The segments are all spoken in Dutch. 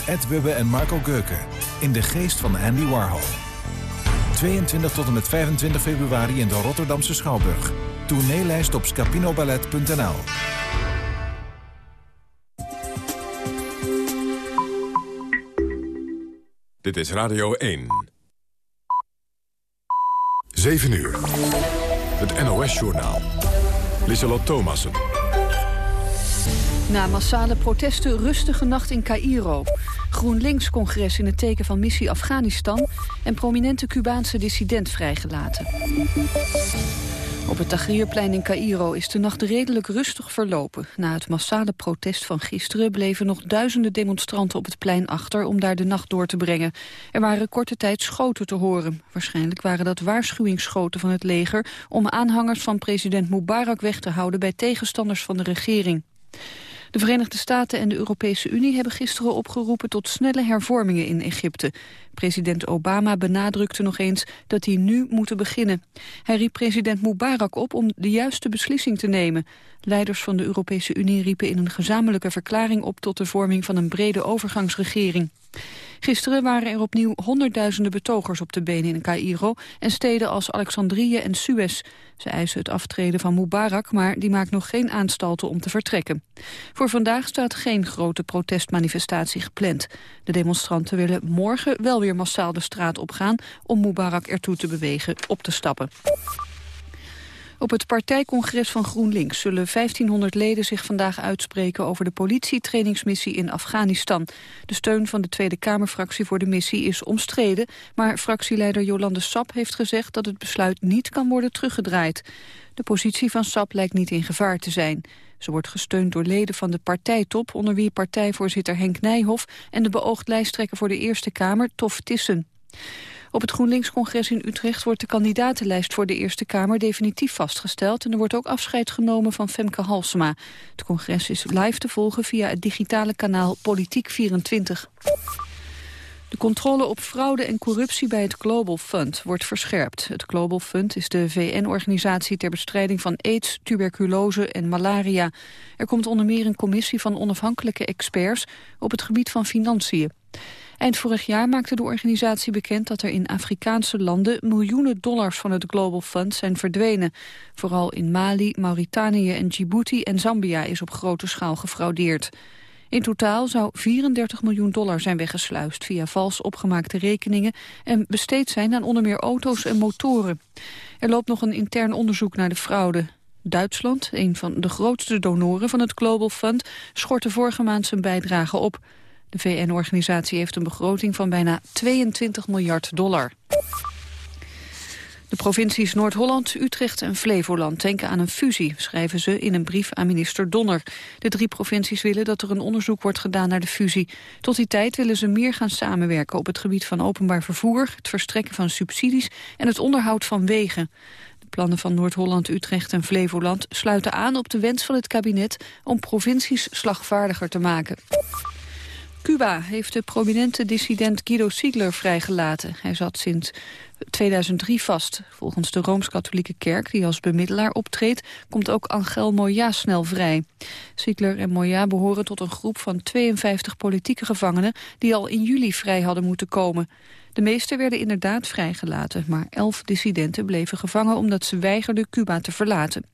door Ed Wubbe en Marco Geuken. In de geest van Andy Warhol. 22 tot en met 25 februari in de Rotterdamse Schouwburg. Tourneelijst op scapinoballet.nl. Dit is Radio 1. 7 uur. Het NOS-journaal. Lieselot Thomassen. Na massale protesten rustige nacht in Cairo. GroenLinks-congres in het teken van missie Afghanistan... en prominente Cubaanse dissident vrijgelaten. Op het Tahrirplein in Cairo is de nacht redelijk rustig verlopen. Na het massale protest van gisteren bleven nog duizenden demonstranten op het plein achter om daar de nacht door te brengen. Er waren korte tijd schoten te horen. Waarschijnlijk waren dat waarschuwingsschoten van het leger om aanhangers van president Mubarak weg te houden bij tegenstanders van de regering. De Verenigde Staten en de Europese Unie hebben gisteren opgeroepen tot snelle hervormingen in Egypte. President Obama benadrukte nog eens dat die nu moeten beginnen. Hij riep president Mubarak op om de juiste beslissing te nemen. Leiders van de Europese Unie riepen in een gezamenlijke verklaring op tot de vorming van een brede overgangsregering. Gisteren waren er opnieuw honderdduizenden betogers op de benen in Cairo en steden als Alexandrië en Suez. Ze eisen het aftreden van Mubarak, maar die maakt nog geen aanstalten om te vertrekken. Voor vandaag staat geen grote protestmanifestatie gepland. De demonstranten willen morgen wel massaal de straat opgaan om Mubarak ertoe te bewegen op te stappen. Op het partijcongres van GroenLinks zullen 1500 leden zich vandaag uitspreken over de politietrainingsmissie in Afghanistan. De steun van de Tweede Kamerfractie voor de missie is omstreden, maar fractieleider Jolande Sap heeft gezegd dat het besluit niet kan worden teruggedraaid. De positie van Sap lijkt niet in gevaar te zijn. Ze wordt gesteund door leden van de partijtop, onder wie partijvoorzitter Henk Nijhoff en de beoogd lijsttrekker voor de Eerste Kamer, Tof Tissen. Op het GroenLinks-congres in Utrecht wordt de kandidatenlijst voor de Eerste Kamer definitief vastgesteld en er wordt ook afscheid genomen van Femke Halsema. Het congres is live te volgen via het digitale kanaal Politiek 24. De controle op fraude en corruptie bij het Global Fund wordt verscherpt. Het Global Fund is de VN-organisatie ter bestrijding van aids, tuberculose en malaria. Er komt onder meer een commissie van onafhankelijke experts op het gebied van financiën. Eind vorig jaar maakte de organisatie bekend dat er in Afrikaanse landen miljoenen dollars van het Global Fund zijn verdwenen. Vooral in Mali, Mauritanië en Djibouti en Zambia is op grote schaal gefraudeerd. In totaal zou 34 miljoen dollar zijn weggesluist via vals opgemaakte rekeningen en besteed zijn aan onder meer auto's en motoren. Er loopt nog een intern onderzoek naar de fraude. Duitsland, een van de grootste donoren van het Global Fund, schortte vorige maand zijn bijdrage op. De VN-organisatie heeft een begroting van bijna 22 miljard dollar. De provincies Noord-Holland, Utrecht en Flevoland denken aan een fusie, schrijven ze in een brief aan minister Donner. De drie provincies willen dat er een onderzoek wordt gedaan naar de fusie. Tot die tijd willen ze meer gaan samenwerken op het gebied van openbaar vervoer, het verstrekken van subsidies en het onderhoud van wegen. De plannen van Noord-Holland, Utrecht en Flevoland sluiten aan op de wens van het kabinet om provincies slagvaardiger te maken. Cuba heeft de prominente dissident Guido Ziegler vrijgelaten. Hij zat sinds 2003 vast. Volgens de Rooms-Katholieke Kerk, die als bemiddelaar optreedt... komt ook Angel Moya snel vrij. Ziegler en Moya behoren tot een groep van 52 politieke gevangenen... die al in juli vrij hadden moeten komen. De meeste werden inderdaad vrijgelaten, maar elf dissidenten bleven gevangen omdat ze weigerden Cuba te verlaten.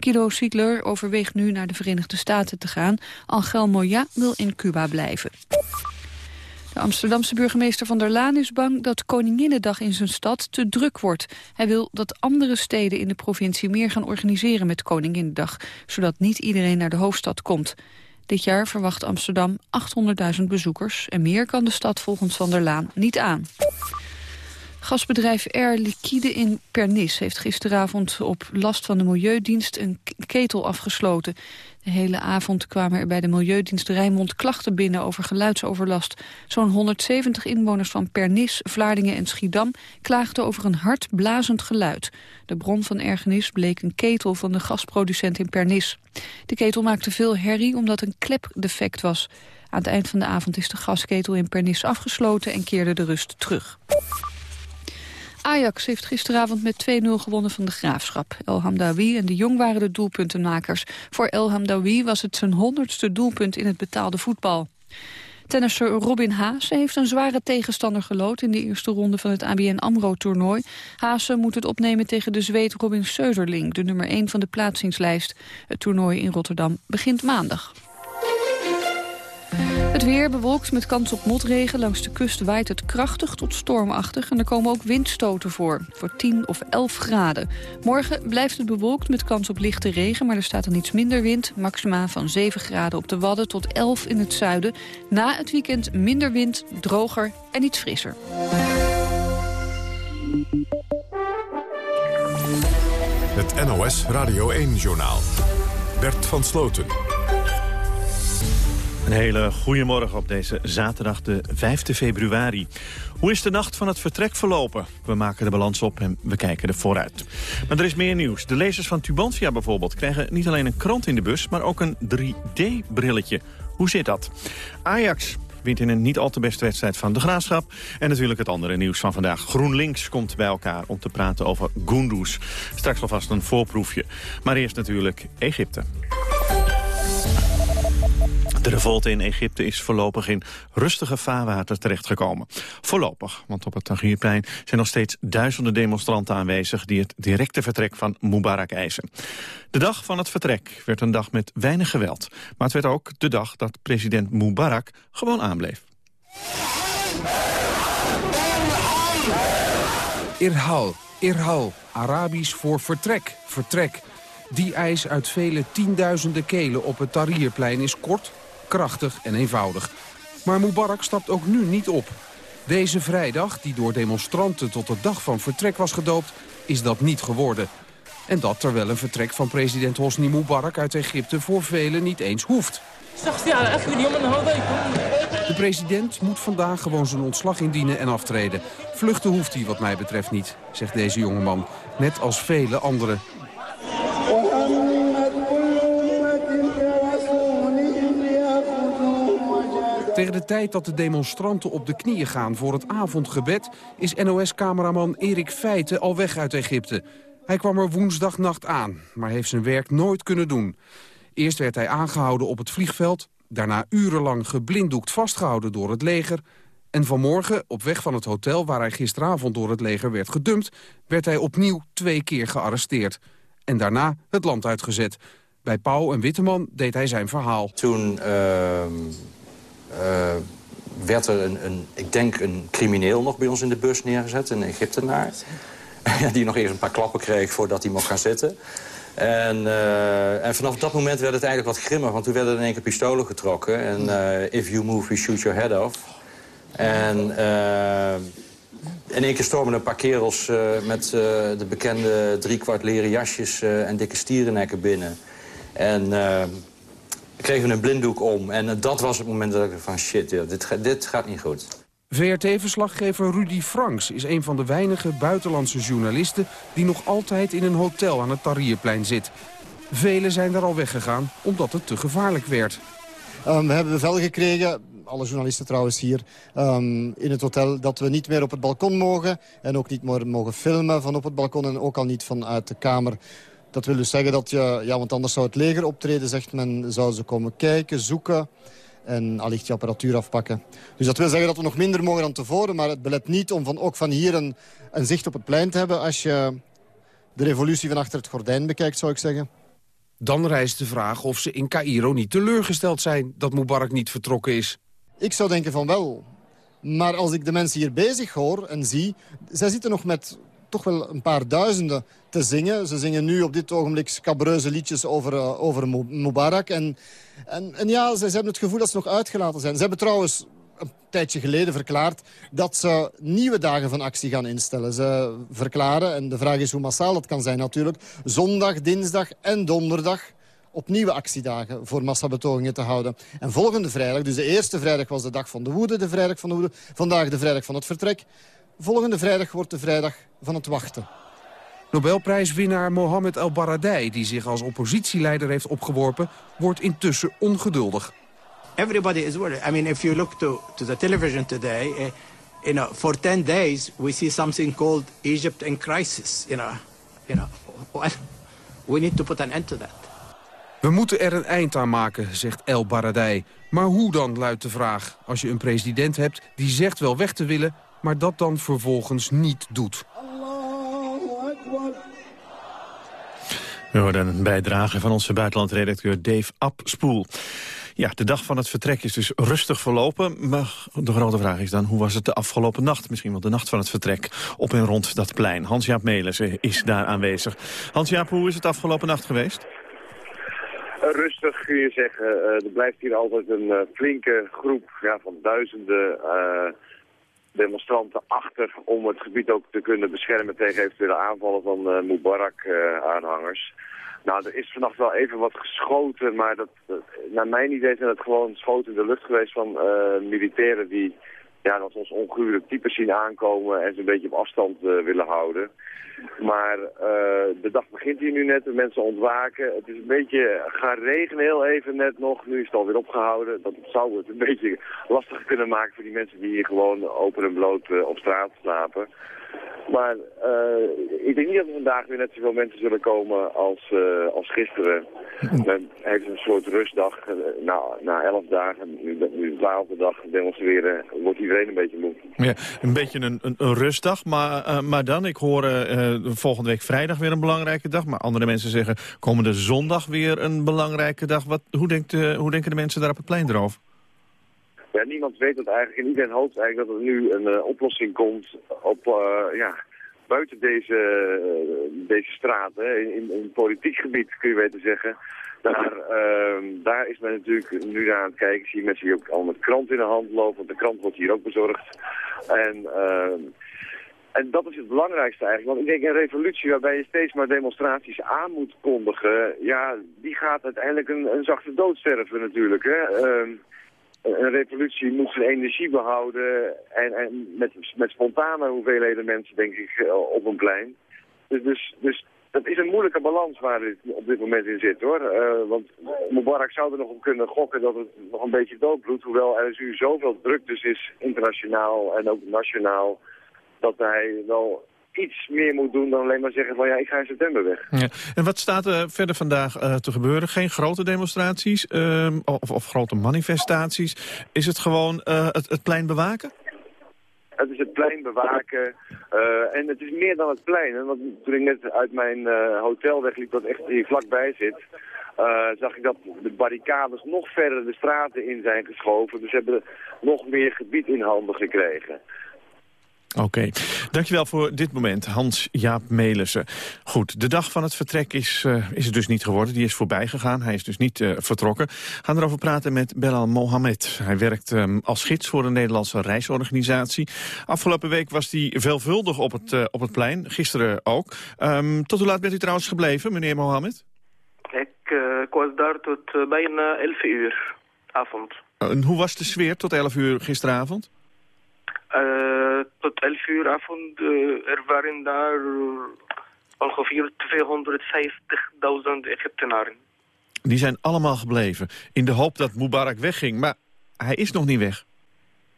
Guido Ziegler overweegt nu naar de Verenigde Staten te gaan. Angel Moya wil in Cuba blijven. De Amsterdamse burgemeester Van der Laan is bang dat Koninginnedag in zijn stad te druk wordt. Hij wil dat andere steden in de provincie meer gaan organiseren met Koninginnedag, zodat niet iedereen naar de hoofdstad komt. Dit jaar verwacht Amsterdam 800.000 bezoekers en meer kan de stad volgens Van der Laan niet aan. Gasbedrijf Air Liquide in Pernis heeft gisteravond op last van de Milieudienst een ketel afgesloten. De hele avond kwamen er bij de Milieudienst Rijnmond klachten binnen over geluidsoverlast. Zo'n 170 inwoners van Pernis, Vlaardingen en Schiedam klaagden over een hard blazend geluid. De bron van ergernis bleek een ketel van de gasproducent in Pernis. De ketel maakte veel herrie omdat een klep defect was. Aan het eind van de avond is de gasketel in Pernis afgesloten en keerde de rust terug. Ajax heeft gisteravond met 2-0 gewonnen van de Graafschap. El Hamdawi en de Jong waren de doelpuntenmakers. Voor El Hamdawi was het zijn honderdste doelpunt in het betaalde voetbal. Tennisser Robin Haase heeft een zware tegenstander gelood... in de eerste ronde van het ABN AMRO-toernooi. Haase moet het opnemen tegen de Zweed Robin Söderling... de nummer 1 van de plaatsingslijst. Het toernooi in Rotterdam begint maandag. Het weer bewolkt met kans op motregen. Langs de kust waait het krachtig tot stormachtig. En er komen ook windstoten voor, voor 10 of 11 graden. Morgen blijft het bewolkt met kans op lichte regen... maar er staat dan iets minder wind. Maxima van 7 graden op de Wadden tot 11 in het zuiden. Na het weekend minder wind, droger en iets frisser. Het NOS Radio 1-journaal. Bert van Sloten. Een hele goede morgen op deze zaterdag de 5 februari. Hoe is de nacht van het vertrek verlopen? We maken de balans op en we kijken er vooruit. Maar er is meer nieuws. De lezers van Tubantia bijvoorbeeld krijgen niet alleen een krant in de bus... maar ook een 3D-brilletje. Hoe zit dat? Ajax wint in een niet al te beste wedstrijd van de Graafschap. En natuurlijk het andere nieuws van vandaag. GroenLinks komt bij elkaar om te praten over Gunduz. Straks alvast een voorproefje. Maar eerst natuurlijk Egypte. De revolte in Egypte is voorlopig in rustige vaarwater terechtgekomen. Voorlopig, want op het Tahrirplein zijn nog steeds duizenden demonstranten aanwezig... die het directe vertrek van Mubarak eisen. De dag van het vertrek werd een dag met weinig geweld. Maar het werd ook de dag dat president Mubarak gewoon aanbleef. Irhal, Irhal, Arabisch voor vertrek, vertrek. Die eis uit vele tienduizenden kelen op het Tahrirplein is kort, krachtig en eenvoudig. Maar Mubarak stapt ook nu niet op. Deze vrijdag, die door demonstranten tot de dag van vertrek was gedoopt, is dat niet geworden. En dat terwijl een vertrek van president Hosni Mubarak uit Egypte voor velen niet eens hoeft. De president moet vandaag gewoon zijn ontslag indienen en aftreden. Vluchten hoeft hij wat mij betreft niet, zegt deze jongeman. Net als vele anderen. Tegen de tijd dat de demonstranten op de knieën gaan voor het avondgebed... is NOS-cameraman Erik Feiten al weg uit Egypte. Hij kwam er woensdagnacht aan, maar heeft zijn werk nooit kunnen doen. Eerst werd hij aangehouden op het vliegveld... daarna urenlang geblinddoekt vastgehouden door het leger... en vanmorgen, op weg van het hotel waar hij gisteravond door het leger werd gedumpt... werd hij opnieuw twee keer gearresteerd. En daarna het land uitgezet. Bij Pauw en Witteman deed hij zijn verhaal. Toen... Uh, werd er een, een, ik denk, een crimineel nog bij ons in de bus neergezet, een Egyptenaar. die nog eerst een paar klappen kreeg voordat hij mocht gaan zitten. En, uh, en, vanaf dat moment werd het eigenlijk wat grimmig, want toen werden er in één keer pistolen getrokken. En uh, if you move, we shoot your head off. En in één keer stormen een paar kerels met de bekende driekwart leren jasjes en dikke stierennekken binnen. En kregen we een blinddoek om. En eh, dat was het moment dat ik van shit, dit, dit gaat niet goed. VRT-verslaggever Rudy Franks is een van de weinige buitenlandse journalisten... die nog altijd in een hotel aan het Tahrirplein zit. Velen zijn er al weggegaan omdat het te gevaarlijk werd. Um, we hebben bevel gekregen, alle journalisten trouwens hier, um, in het hotel... dat we niet meer op het balkon mogen en ook niet meer mogen filmen van op het balkon... en ook al niet vanuit de kamer. Dat wil dus zeggen dat je, ja, want anders zou het leger optreden, zegt men, zou ze komen kijken, zoeken en allicht je apparatuur afpakken. Dus dat wil zeggen dat we nog minder mogen dan tevoren, maar het belet niet om van, ook van hier een, een zicht op het plein te hebben als je de revolutie van achter het gordijn bekijkt, zou ik zeggen. Dan rijst de vraag of ze in Cairo niet teleurgesteld zijn dat Mubarak niet vertrokken is. Ik zou denken van wel. Maar als ik de mensen hier bezig hoor en zie... zij zitten nog met toch wel een paar duizenden te zingen. Ze zingen nu op dit ogenblik scabreuze liedjes over, uh, over Mubarak. En, en, en ja, ze, ze, hebben het gevoel dat ze nog uitgelaten zijn. Ze hebben trouwens een tijdje geleden verklaard dat ze nieuwe dagen van actie gaan instellen. Ze verklaren, en de vraag is hoe massaal dat kan zijn natuurlijk... zondag, dinsdag en donderdag opnieuw actiedagen voor massabetogingen te houden. En volgende vrijdag, dus de eerste vrijdag was de dag van de woede, de vrijdag van de woede, vandaag de vrijdag van het vertrek. Volgende vrijdag wordt de vrijdag van het wachten. Nobelprijswinnaar Mohamed El Baradei, die zich als oppositieleider heeft opgeworpen, wordt intussen ongeduldig. Everybody is worried. I mean, if you look to, to the television today, uh, you know, for 10 days we see something called Egypt in crisis. You know, you know, we need to put an end to that. We moeten er een eind aan maken, zegt El Baradei. Maar hoe dan, luidt de vraag. Als je een president hebt die zegt wel weg te willen... maar dat dan vervolgens niet doet. We hoorden een bijdrage van onze buitenlandredacteur Dave Abspoel. Ja, de dag van het vertrek is dus rustig verlopen. Maar de grote vraag is dan, hoe was het de afgelopen nacht? Misschien wel de nacht van het vertrek op en rond dat plein. Hans-Jaap Melissen is daar aanwezig. Hans-Jaap, hoe is het afgelopen nacht geweest? Rustig kun je zeggen. Uh, er blijft hier altijd een uh, flinke groep ja, van duizenden uh, demonstranten achter... om het gebied ook te kunnen beschermen tegen eventuele aanvallen van Mubarak-aanhangers. Nou, er is vannacht wel even wat geschoten, maar dat, naar mijn idee zijn het gewoon schoten in de lucht geweest van militairen die ja, dat ons ongure types zien aankomen en ze een beetje op afstand uh, willen houden. Maar uh, de dag begint hier nu net, de mensen ontwaken. Het is een beetje gaan regenen heel even net nog. Nu is het alweer opgehouden. Dat zou het een beetje lastig kunnen maken voor die mensen die hier gewoon open en bloot uh, op straat slapen. Maar uh, ik denk niet dat er vandaag weer net zoveel mensen zullen komen als, uh, als gisteren. Men heeft een soort rustdag. Uh, na, na elf dagen, nu, nu de twaalfde dag demonstreren, wordt iedereen een beetje moe. Ja, een beetje een, een, een rustdag, maar, maar dan, ik hoor volgende week vrijdag weer een belangrijke dag. Maar andere mensen zeggen komende zondag weer een belangrijke dag. Wat, hoe, denkt, hoe denken de mensen daar op het plein erover? Ja, niemand weet het eigenlijk. En iedereen hoopt eigenlijk dat er nu een uh, oplossing komt op, uh, ja, buiten deze, uh, deze straat. Hè. In, in, politiek gebied kun je weten zeggen. Daar, ehm, daar is men natuurlijk nu naar aan het kijken. Zie mensen die ook al met krant in de hand lopen. Want de krant wordt hier ook bezorgd. En... Ehm, en dat is het belangrijkste eigenlijk. Want ik denk een revolutie waarbij je steeds maar demonstraties aan moet kondigen... ja, die gaat uiteindelijk een, een zachte dood sterven natuurlijk. Hè? Uh, een revolutie moet zijn energie behouden en, en met, met spontane hoeveelheden mensen, denk ik, eh, op een plein. Dus, dus, dus dat is een moeilijke balans waar het op dit moment in zit, hoor. Uh, want Mubarak zou er nog op kunnen gokken dat het nog een beetje doodbloedt, hoewel er nu zoveel druk dus is, internationaal en ook nationaal, dat hij wel iets meer moet doen dan alleen maar zeggen van ja, ik ga in september weg. Ja. En wat staat er verder vandaag uh, te gebeuren? Geen grote demonstraties uh, of, of, grote manifestaties? Is het gewoon uh, het, het, plein bewaken? Het is het plein bewaken eh, en het is meer dan het plein. Hè? Want toen ik net uit mijn hotel wegliep, dat echt hier vlakbij zit... zag ik dat de barricades nog verder de straten in zijn geschoven. Dus hebben nog meer gebied in handen gekregen. Oké, dankjewel voor dit moment, Hans-Jaap Melissen. Goed, de dag van het vertrek is, uh, is het dus niet geworden. Die is voorbij gegaan, hij is dus niet uh, vertrokken. We gaan erover praten met Belal Mohamed. Hij werkt um, als gids voor een Nederlandse reisorganisatie. Afgelopen week was hij veelvuldig op het, uh, op het plein, gisteren ook. Um, tot hoe laat bent u trouwens gebleven, meneer Mohamed? Ik, ik was daar tot bijna 11 uur, avond. En hoe was de sfeer tot 11 uur gisteravond? Uh, tot 11 uur avond, uh, er waren daar ongeveer 250.000 Egyptenaren. Die zijn allemaal gebleven, in de hoop dat Mubarak wegging. Maar hij is nog niet weg.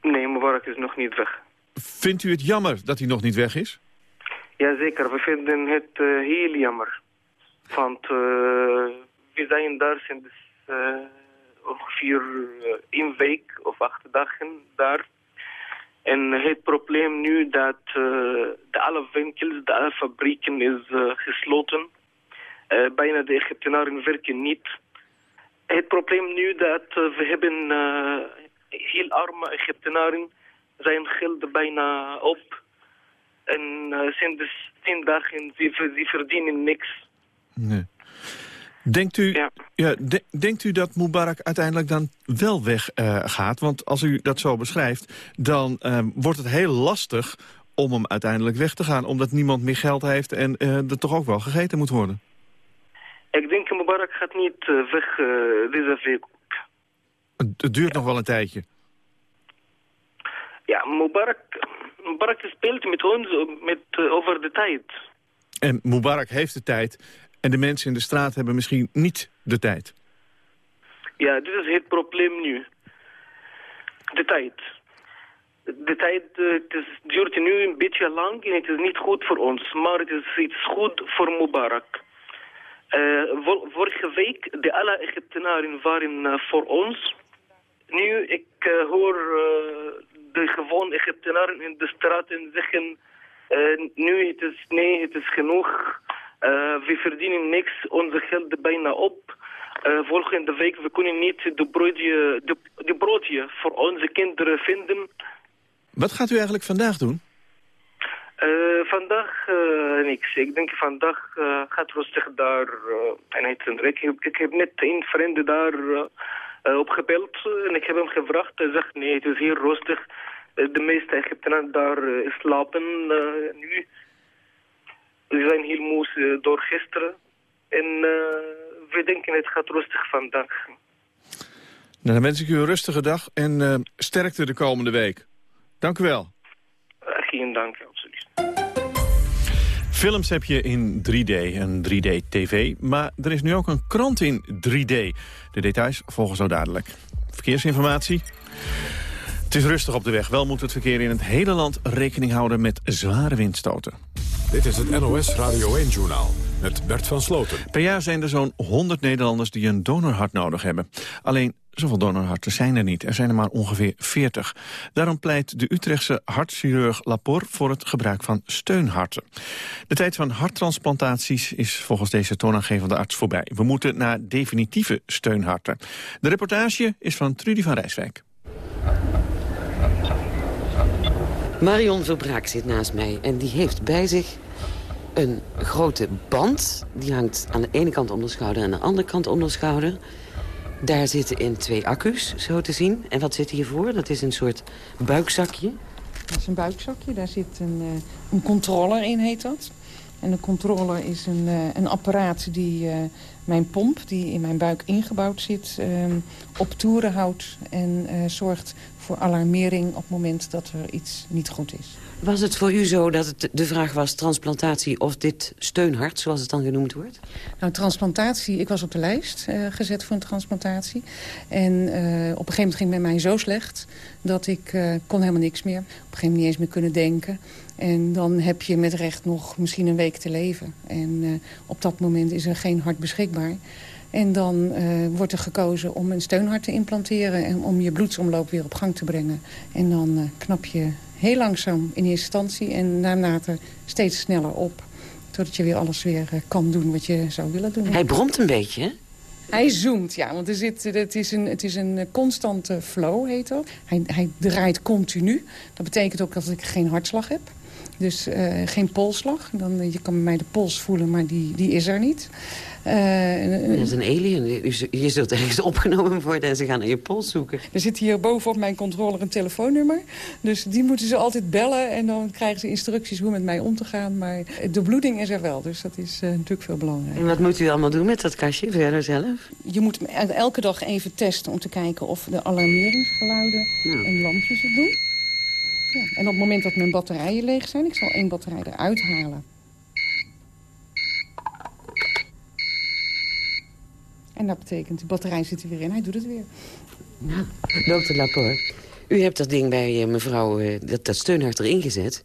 Nee, Mubarak is nog niet weg. Vindt u het jammer dat hij nog niet weg is? Jazeker, we vinden het uh, heel jammer. Want we zijn daar sinds ongeveer een week of acht dagen daar. En het probleem nu dat uh, de alle winkels, de alle fabrieken is uh, gesloten. Uh, bijna de Egyptenaren werken niet. Het probleem nu dat we hebben heel arme Egyptenaren zijn geld bijna op. En sinds tien dagen, ze, ze verdienen niks. Nee. Denkt u, ja. ja de, denkt u dat Mubarak uiteindelijk dan wel weg uh, gaat? Want als u dat zo beschrijft, dan uh, wordt het heel lastig om hem uiteindelijk weg te gaan... omdat niemand meer geld heeft en uh, er toch ook wel gegeten moet worden. Ik denk Mubarak gaat niet weg deze week. Het duurt ja. nog wel een tijdje. Ja, Mubarak, Mubarak speelt met ons met, over de tijd. En Mubarak heeft de tijd en de mensen in de straat hebben misschien niet de tijd. Ja, dit is het probleem nu. De tijd. De tijd uh, het is, duurt nu een beetje lang en het is niet goed voor ons. Maar het is iets goed voor Mubarak. vorige week, de alle Egyptenaren waren voor ons. Nu, ik hoor de gewone Egyptenaren in de straten zeggen... nu het is nee, het is genoeg. We verdienen niks, onze geld bijna op. volgende week we kunnen niet de broodje, de, de broodje voor onze kinderen vinden. Wat gaat u eigenlijk vandaag doen? Uh, vandaag uh, niks. Ik denk vandaag gaat rustig daar en het, ik, heb, ik heb net een vriend daar opgebeld en ik heb hem gevraagd. Hij zegt nee, het is hier rustig. de meeste Egyptenaren daar slapen nu. Ze zijn heel moe door gisteren. En we denken het gaat rustig vandaag. Nou, dan wens ik u een rustige dag en sterkte de komende week. Dank u wel. geen dank, absoluut. Films heb je in 3D, een 3D-tv, maar er is nu ook een krant in 3D. De details volgen zo dadelijk. Verkeersinformatie. Het is rustig op de weg. Wel moet het verkeer in het hele land rekening houden met zware windstoten. Dit is het NOS Radio 1-journaal met Bert van Sloten. Per jaar zijn er zo'n 100 Nederlanders die een donorhart nodig hebben. Alleen Zoveel donorharten zijn er niet. Er zijn er maar ongeveer 40. Daarom pleit de Utrechtse hartchirurg Lapor voor het gebruik van steunharten. De tijd van harttransplantaties is volgens deze toonaangevende arts voorbij. We moeten naar definitieve steunharten. De reportage is van Trudy van Rijswijk. Marion Verbraak zit naast mij en die heeft bij zich een grote band. Die hangt aan de ene kant om de schouder en aan de andere kant om de schouder. Daar zitten in twee accu's, zo te zien. En wat zit hiervoor? Dat is een soort buikzakje. Dat is een buikzakje. Daar zit een, uh, een controller in, heet dat. En de controller is een, uh, een apparaat die uh, mijn pomp, die in mijn buik ingebouwd zit, op toeren houdt. En zorgt voor alarmering op het moment dat er iets niet goed is. Was het voor u zo dat het de vraag was transplantatie of dit steunhart, zoals het dan genoemd wordt? Nou, transplantatie, ik was op de lijst uh, gezet voor een transplantatie. En uh, op een gegeven moment ging het met mij zo slecht dat ik uh, kon helemaal niks meer. Op een gegeven moment niet eens meer kunnen denken. En dan heb je met recht nog misschien een week te leven. En op dat moment is er geen hart beschikbaar. En dan uh, wordt er gekozen om een steunhart te implanteren... en om je bloedsomloop weer op gang te brengen. En dan uh, knap je heel langzaam in eerste instantie en daarna steeds sneller op. Totdat je weer alles weer kan doen wat je zou willen doen. Hij bromt een beetje, hè? Hij zoomt, ja, want er zit, het, is een, het is een constante flow, heet dat. Hij, hij draait continu. Dat betekent ook dat ik geen hartslag heb. Dus uh, geen polsslag. Dan, je kan bij mij de pols voelen, maar die, die is er niet. Uh, dat is een alien. Je, zult ergens opgenomen worden en ze gaan naar je pols zoeken. Er zit hier bovenop mijn controller een telefoonnummer. Dus die moeten ze altijd bellen en dan krijgen ze instructies hoe met mij om te gaan. Maar de bloeding is er wel, dus dat is uh, natuurlijk veel belangrijker. En wat moet u allemaal doen met dat kastje verder zelf? Je moet elke dag even testen om te kijken of de alarmeringsgeluiden en lampjes het doen. Ja. En op het moment dat mijn batterijen leeg zijn, ik zal één batterij eruit halen. En dat betekent, de batterij zit er weer in, hij doet het weer. Nou, dokter Laporte, u hebt dat ding bij mevrouw, uh, dat, dat steunhart erin gezet.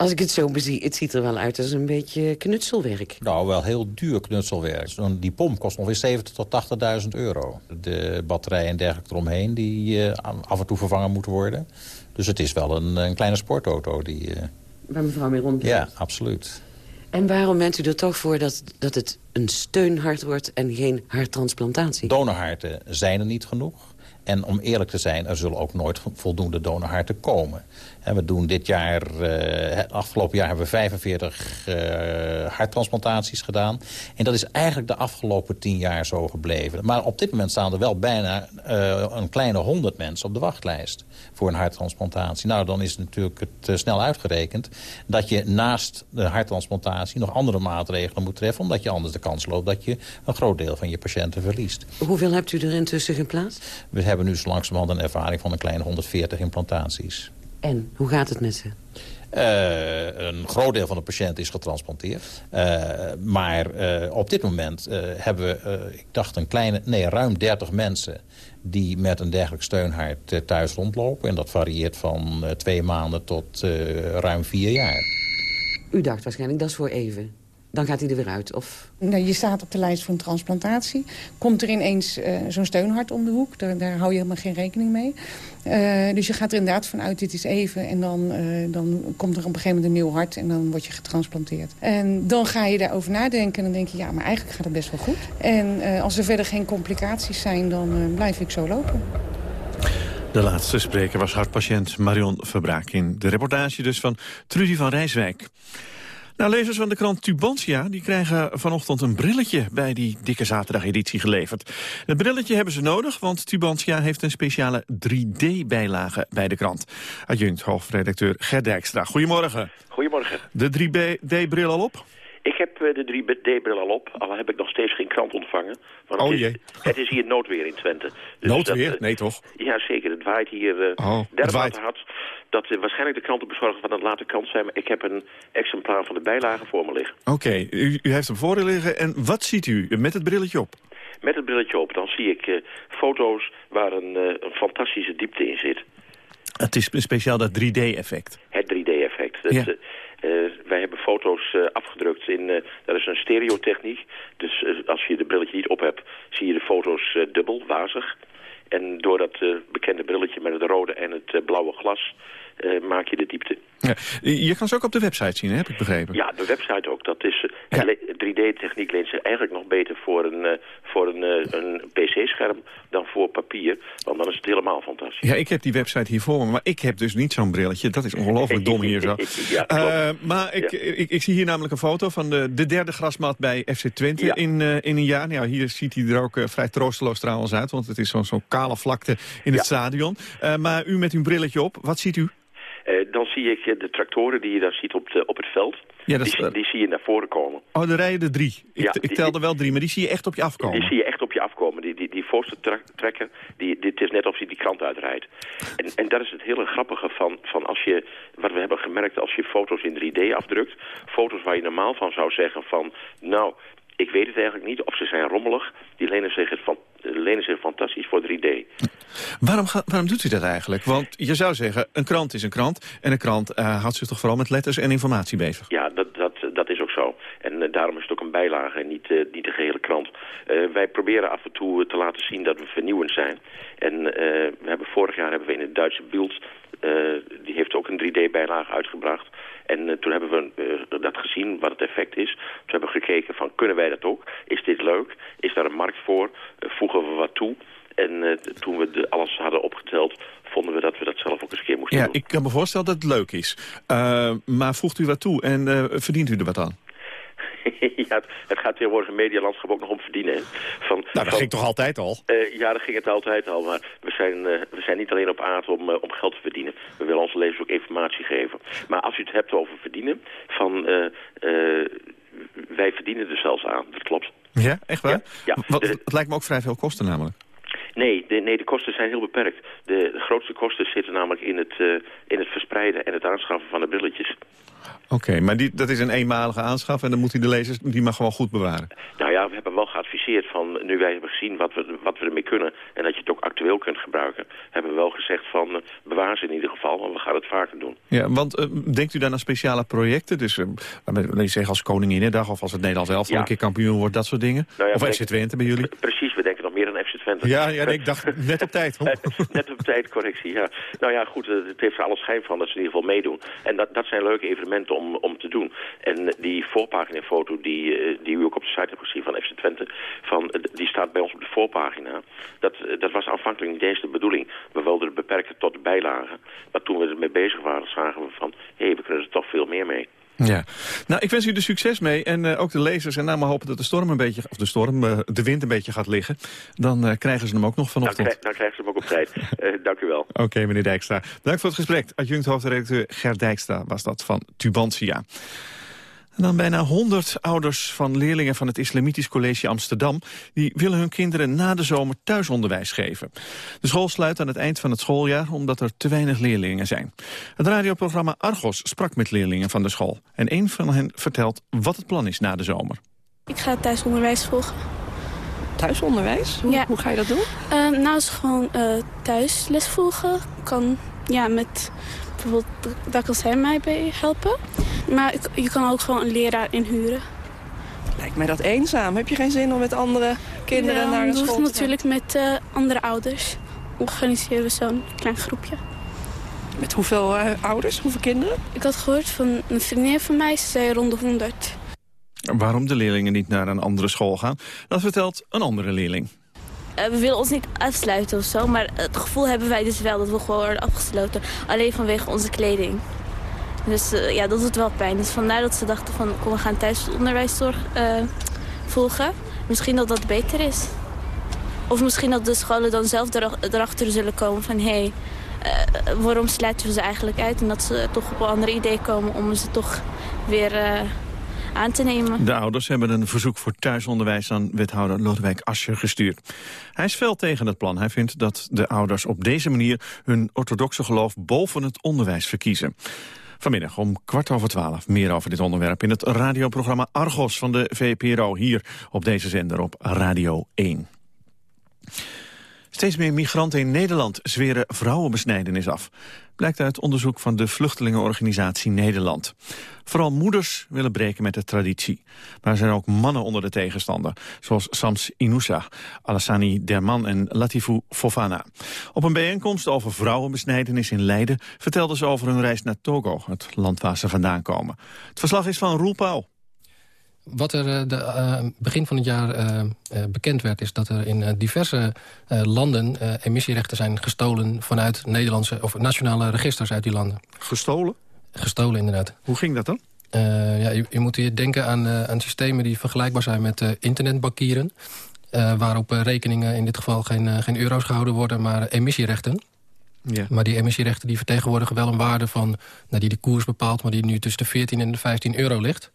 Als ik het zo bezie, het ziet er wel uit als een beetje knutselwerk. Nou, wel heel duur knutselwerk. Die pomp kost ongeveer 70.000 tot 80.000 euro. De batterij en dergelijke eromheen, die uh, af en toe vervangen moeten worden. Dus het is wel een, een kleine sportauto. Die, uh... Waar mevrouw mee rondloopt? Ja, absoluut. En waarom bent u er toch voor dat, dat het een steunhart wordt en geen harttransplantatie? Donorharten zijn er niet genoeg. En om eerlijk te zijn, er zullen ook nooit voldoende donorharten komen. En we doen dit jaar, uh, afgelopen jaar hebben we 45 uh, harttransplantaties gedaan. En dat is eigenlijk de afgelopen 10 jaar zo gebleven. Maar op dit moment staan er wel bijna uh, een kleine 100 mensen op de wachtlijst voor een harttransplantatie. Nou, dan is het natuurlijk het snel uitgerekend dat je naast de harttransplantatie nog andere maatregelen moet treffen, omdat je anders de kans loopt dat je een groot deel van je patiënten verliest. Hoeveel hebt u er intussen geplaatst? We hebben nu zo langzamerhand een ervaring van een kleine 140 implantaties. En, hoe gaat het met ze? Uh, een groot deel van de patiënten is getransplanteerd. Uh, maar uh, op dit moment hebben we, ik dacht een kleine, nee, ruim 30 mensen die met een dergelijk steunhart thuis rondlopen. En dat varieert van twee maanden tot ruim vier jaar. U dacht waarschijnlijk, dat is voor even. Dan gaat hij er weer uit. Of... Nou, je staat op de lijst voor een transplantatie. Komt er ineens uh, zo'n steunhart om de hoek. Daar, daar, hou je helemaal geen rekening mee. Uh, dus je gaat er inderdaad vanuit, dit is even. En dan, uh, dan komt er op een gegeven moment een nieuw hart. En dan word je getransplanteerd. En dan ga je daarover nadenken. En dan denk je, ja, maar eigenlijk gaat het best wel goed. En als er verder geen complicaties zijn, dan blijf ik zo lopen. De laatste spreker was hartpatiënt Marion Verbraak in de reportage dus van Trudy van Rijswijk. Nou, lezers van de krant Tubantia die krijgen vanochtend een brilletje bij die dikke zaterdageditie geleverd. Het brilletje hebben ze nodig, want Tubantia heeft een speciale 3D-bijlage bij de krant. Adjunct hoofdredacteur Gert Dijkstra. Goedemorgen. Goedemorgen. De 3D-bril al op? Ik heb eh, de 3D-bril al op, al heb ik nog steeds geen krant ontvangen. Want oh het jee. het is hier noodweer in Twente. Dus noodweer? Dat, nee toch? Ja, zeker. Het waait hier uh, oh, dermate hard dat uh, waarschijnlijk de krantenbezorger van het late kant zijn. Maar ik heb een exemplaar van de bijlage voor me liggen. Oké, u, u, heeft hem voor u liggen. En wat ziet u met het brilletje op? Met het brilletje op, dan zie ik uh, foto's waar een, uh, een, fantastische diepte in zit. Het is speciaal dat 3D-effect. Het 3D-effect. Ja. Wij hebben foto's afgedrukt in, dat is een stereotechniek. Dus als je de brilletje niet op hebt, zie je de foto's dubbel, wazig. En door dat bekende brilletje met het rode en het blauwe glas uh, maak je de diepte. Ja. Je kan ze ook op de website zien, heb ik begrepen. Ja, de website ook. Dat is, ja. 3D-techniek leent zich eigenlijk nog beter voor een, voor een, een PC-scherm dan voor papier. Want dan is het helemaal fantastisch. Ja, ik heb die website hier voor me, maar ik heb dus niet zo'n brilletje. Dat is ongelooflijk dom hier zo. ja, maar ik, ik, ik, zie hier namelijk een foto van de, de derde grasmat bij FC Twente ja. in, in een jaar. Nou, hier ziet hij er ook vrij troosteloos trouwens uit, want het is zo'n zo kale vlakte in het stadion. Maar u met uw brilletje op, wat ziet u? Uh, dan zie ik de tractoren die je daar ziet op, de, op het veld. Ja, dat is, uh... die, zie je naar voren komen. Oh, er rijden er drie. Ik, ja, ik die, telde wel drie, maar die zie je echt op je afkomen. Die zie je echt op je afkomen. Die, die, die voorste tra trekker, die, dit is net of hij die krant uitrijdt. En, en dat is het hele grappige van, van als je, wat we hebben gemerkt als je foto's in 3D afdrukt. Foto's waar je normaal van zou zeggen van, nou, ik weet het eigenlijk niet of ze zijn rommelig. Die lenen zich, het van, lenen zich fantastisch voor 3D. Waarom, ga, waarom doet u dat eigenlijk? Want je zou zeggen, een krant is een krant. En een krant uh, houdt zich toch vooral met letters en informatie bezig? Ja, dat, dat, dat is ook zo. En uh, daarom is het ook een bijlage en niet, uh, niet de gehele krant. wij proberen af en toe te laten zien dat we vernieuwend zijn. En we hebben, vorig jaar hebben we in het Duitse Beeld... die heeft ook een 3D-bijlage uitgebracht... En uh, toen hebben we uh, dat gezien, wat het effect is. Toen hebben we gekeken van, kunnen wij dat ook? Is dit leuk? Is daar een markt voor? Uh, voegen we wat toe? En toen we de, alles hadden opgeteld, vonden we dat we dat zelf ook eens een keer moesten ja, doen. Ik kan me voorstellen dat het leuk is. maar voegt u wat toe en verdient u er wat aan? ja, het, gaat tegenwoordig in medialandschap ook nog om verdienen. Van, nou, dat van, ging toch altijd al? Uh, ja, dat ging het altijd al. Maar we zijn, uh, we zijn niet alleen op aard om, uh, om geld te verdienen. We willen onze lezers ook informatie geven. Maar als u het hebt over verdienen, van wij verdienen er zelfs aan. Dat klopt. Ja, echt waar? Ja, ja. Wat, het lijkt me ook vrij veel kosten namelijk. Nee de, nee, de kosten zijn heel beperkt. De, de grootste kosten zitten namelijk in het, in het verspreiden en het aanschaffen van de brilletjes. Oké, okay, maar die, dat is een eenmalige aanschaf en dan moet hij de lezers die mag gewoon goed bewaren. Nou ja, we hebben wel geadviseerd van, nu wij hebben gezien wat we, wat we ermee kunnen en dat je het ook actueel kunt gebruiken, hebben we wel gezegd van, uh, bewaar ze in ieder geval, want we gaan het vaker doen. Ja, want uh, denkt u dan aan speciale projecten? Dus, uh, je zeggen als Koninginnedag of als het Nederlands elftal ja. een keer kampioen wordt, dat soort dingen? Nou ja, of FC Twente bij jullie? Precies, we denken aan FC Twente. Ja, ja ik dacht net op tijd. net op tijd, correctie, ja. Nou ja, goed, het heeft er alle schijn van dat ze in ieder geval meedoen. En dat, dat zijn leuke evenementen om, om te doen. En die voorpaginafoto die, die u ook op de site hebt gezien van FC Twente, van, die staat bij ons op de voorpagina. Dat, dat was aanvankelijk niet eens de bedoeling. We wilden het beperken tot de bijlagen. Maar toen we ermee bezig waren, zagen we van, hé, hey, we kunnen er toch veel meer mee. Ja, nou ik wens u er succes mee en uh, ook de lezers. En nou maar hopen dat de storm een beetje, of de storm, uh, de wind een beetje gaat liggen. Dan uh, krijgen ze hem ook nog vanochtend. Dan, dan krijgen ze hem ook op tijd. dank u wel. Oké, okay, meneer Dijkstra. Dank voor het gesprek. Adjunct hoofdredacteur Gert Dijkstra was dat van Tubantia. En dan bijna 100 ouders van leerlingen van het Islamitisch College Amsterdam... die willen hun kinderen na de zomer thuisonderwijs geven. De school sluit aan het eind van het schooljaar omdat er te weinig leerlingen zijn. Het radioprogramma Argos sprak met leerlingen van de school. En een van hen vertelt wat het plan is na de zomer. Ik ga thuisonderwijs volgen. Thuisonderwijs? Hoe, ja. hoe ga je dat doen? Uh, nou, is gewoon uh, thuis les volgen. Kan ja, met bijvoorbeeld dat kan zij mij bij helpen. Maar je kan ook gewoon een leraar inhuren. lijkt mij dat eenzaam. Heb je geen zin om met andere kinderen Ja, naar een we doen school het te gaan? natuurlijk met eh, andere ouders. Organiseren we zo'n klein groepje. Met hoeveel eh, ouders, hoeveel kinderen? Ik had gehoord van een vriendin van mij, ze zei rond de 100. Waarom de leerlingen niet naar een andere school gaan, dat vertelt een andere leerling. Eh, we willen ons niet afsluiten of zo, maar het gevoel hebben wij dus wel dat we gewoon worden afgesloten. Alleen vanwege onze kleding. Dus eh, ja, dat doet wel pijn. Dus vandaar dat ze dachten van, kom we gaan thuisonderwijszorg eh volgen. Misschien dat dat beter is. Of misschien dat de scholen dan zelf erach- erachter zullen komen van, hé, hey, eh, waarom sluiten we ze eigenlijk uit? En dat ze toch op een ander idee komen om ze toch weer aan te nemen. De ouders hebben een verzoek voor thuisonderwijs aan wethouder Lodewijk Asscher gestuurd. Hij is fel tegen het plan. Hij vindt dat de ouders op deze manier hun orthodoxe geloof boven het onderwijs verkiezen. Vanmiddag om kwart over twaalf meer over dit onderwerp in het radioprogramma Argos van de VPRO hier op deze zender op Radio 1. Steeds meer migranten in Nederland zweren vrouwenbesnijdenis af. Blijkt uit onderzoek van de vluchtelingenorganisatie Nederland. Vooral moeders willen breken met de traditie. Maar er zijn ook mannen onder de tegenstander. Zoals Sams Inoussa, Alassani Derman en Latifou Fofana. Op een bijeenkomst over vrouwenbesnijdenis in Leiden... vertelden ze over hun reis naar Togo, het land waar ze vandaan komen. Het verslag is van Roel Pauw. Wat er eh, de, eh, begin van het jaar eh, bekend werd... is dat er in diverse landen emissierechten zijn gestolen... vanuit Nederlandse of nationale registers uit die landen. Gestolen? Gestolen, inderdaad. Hoe ging dat dan? Ja, je, je moet hier denken aan, aan systemen die vergelijkbaar zijn met internetbankieren... waarop rekeningen in dit geval geen, geen euro's gehouden worden, maar emissierechten. Ja. Maar die emissierechten die vertegenwoordigen wel een waarde van... Nou, die de koers bepaalt, maar die nu tussen de 14 en de 15 euro ligt...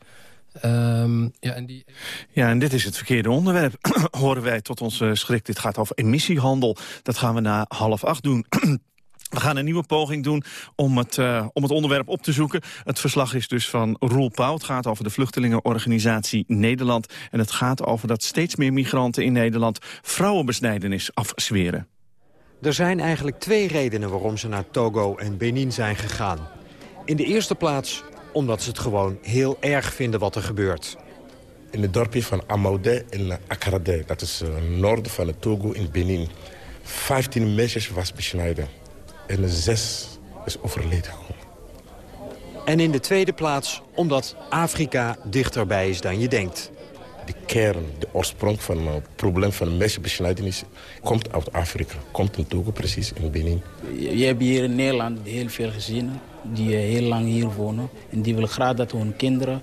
Ehm, ja, en die... Ja, en dit is het verkeerde onderwerp, horen wij tot onze schrik. Dit gaat over emissiehandel. Dat gaan we na half acht doen. We gaan een nieuwe poging doen om het, eh, om het onderwerp op te zoeken. Het verslag is dus van Roel Pauw. Het gaat over de vluchtelingenorganisatie Nederland. En het gaat over dat steeds meer migranten in Nederland vrouwenbesnijdenis afzweren. Er zijn eigenlijk twee redenen waarom ze naar Togo en Benin zijn gegaan. In de eerste plaats omdat ze het gewoon heel erg vinden wat er gebeurt. In het dorpje van Amaude in Akarade, dat is uh, noorden van het Togo in Benin. 15 meisjes was besneden en zes is overleden. En in de tweede plaats omdat Afrika dichterbij is dan je denkt. De kern, de oorsprong van het probleem van meisjesbesnijdenis komt uit Afrika. Komt in Togo precies, in Benin. Je, je hebt hier in Nederland heel veel gezinnen die eh, heel lang hier wonen. En die willen graag dat hun kinderen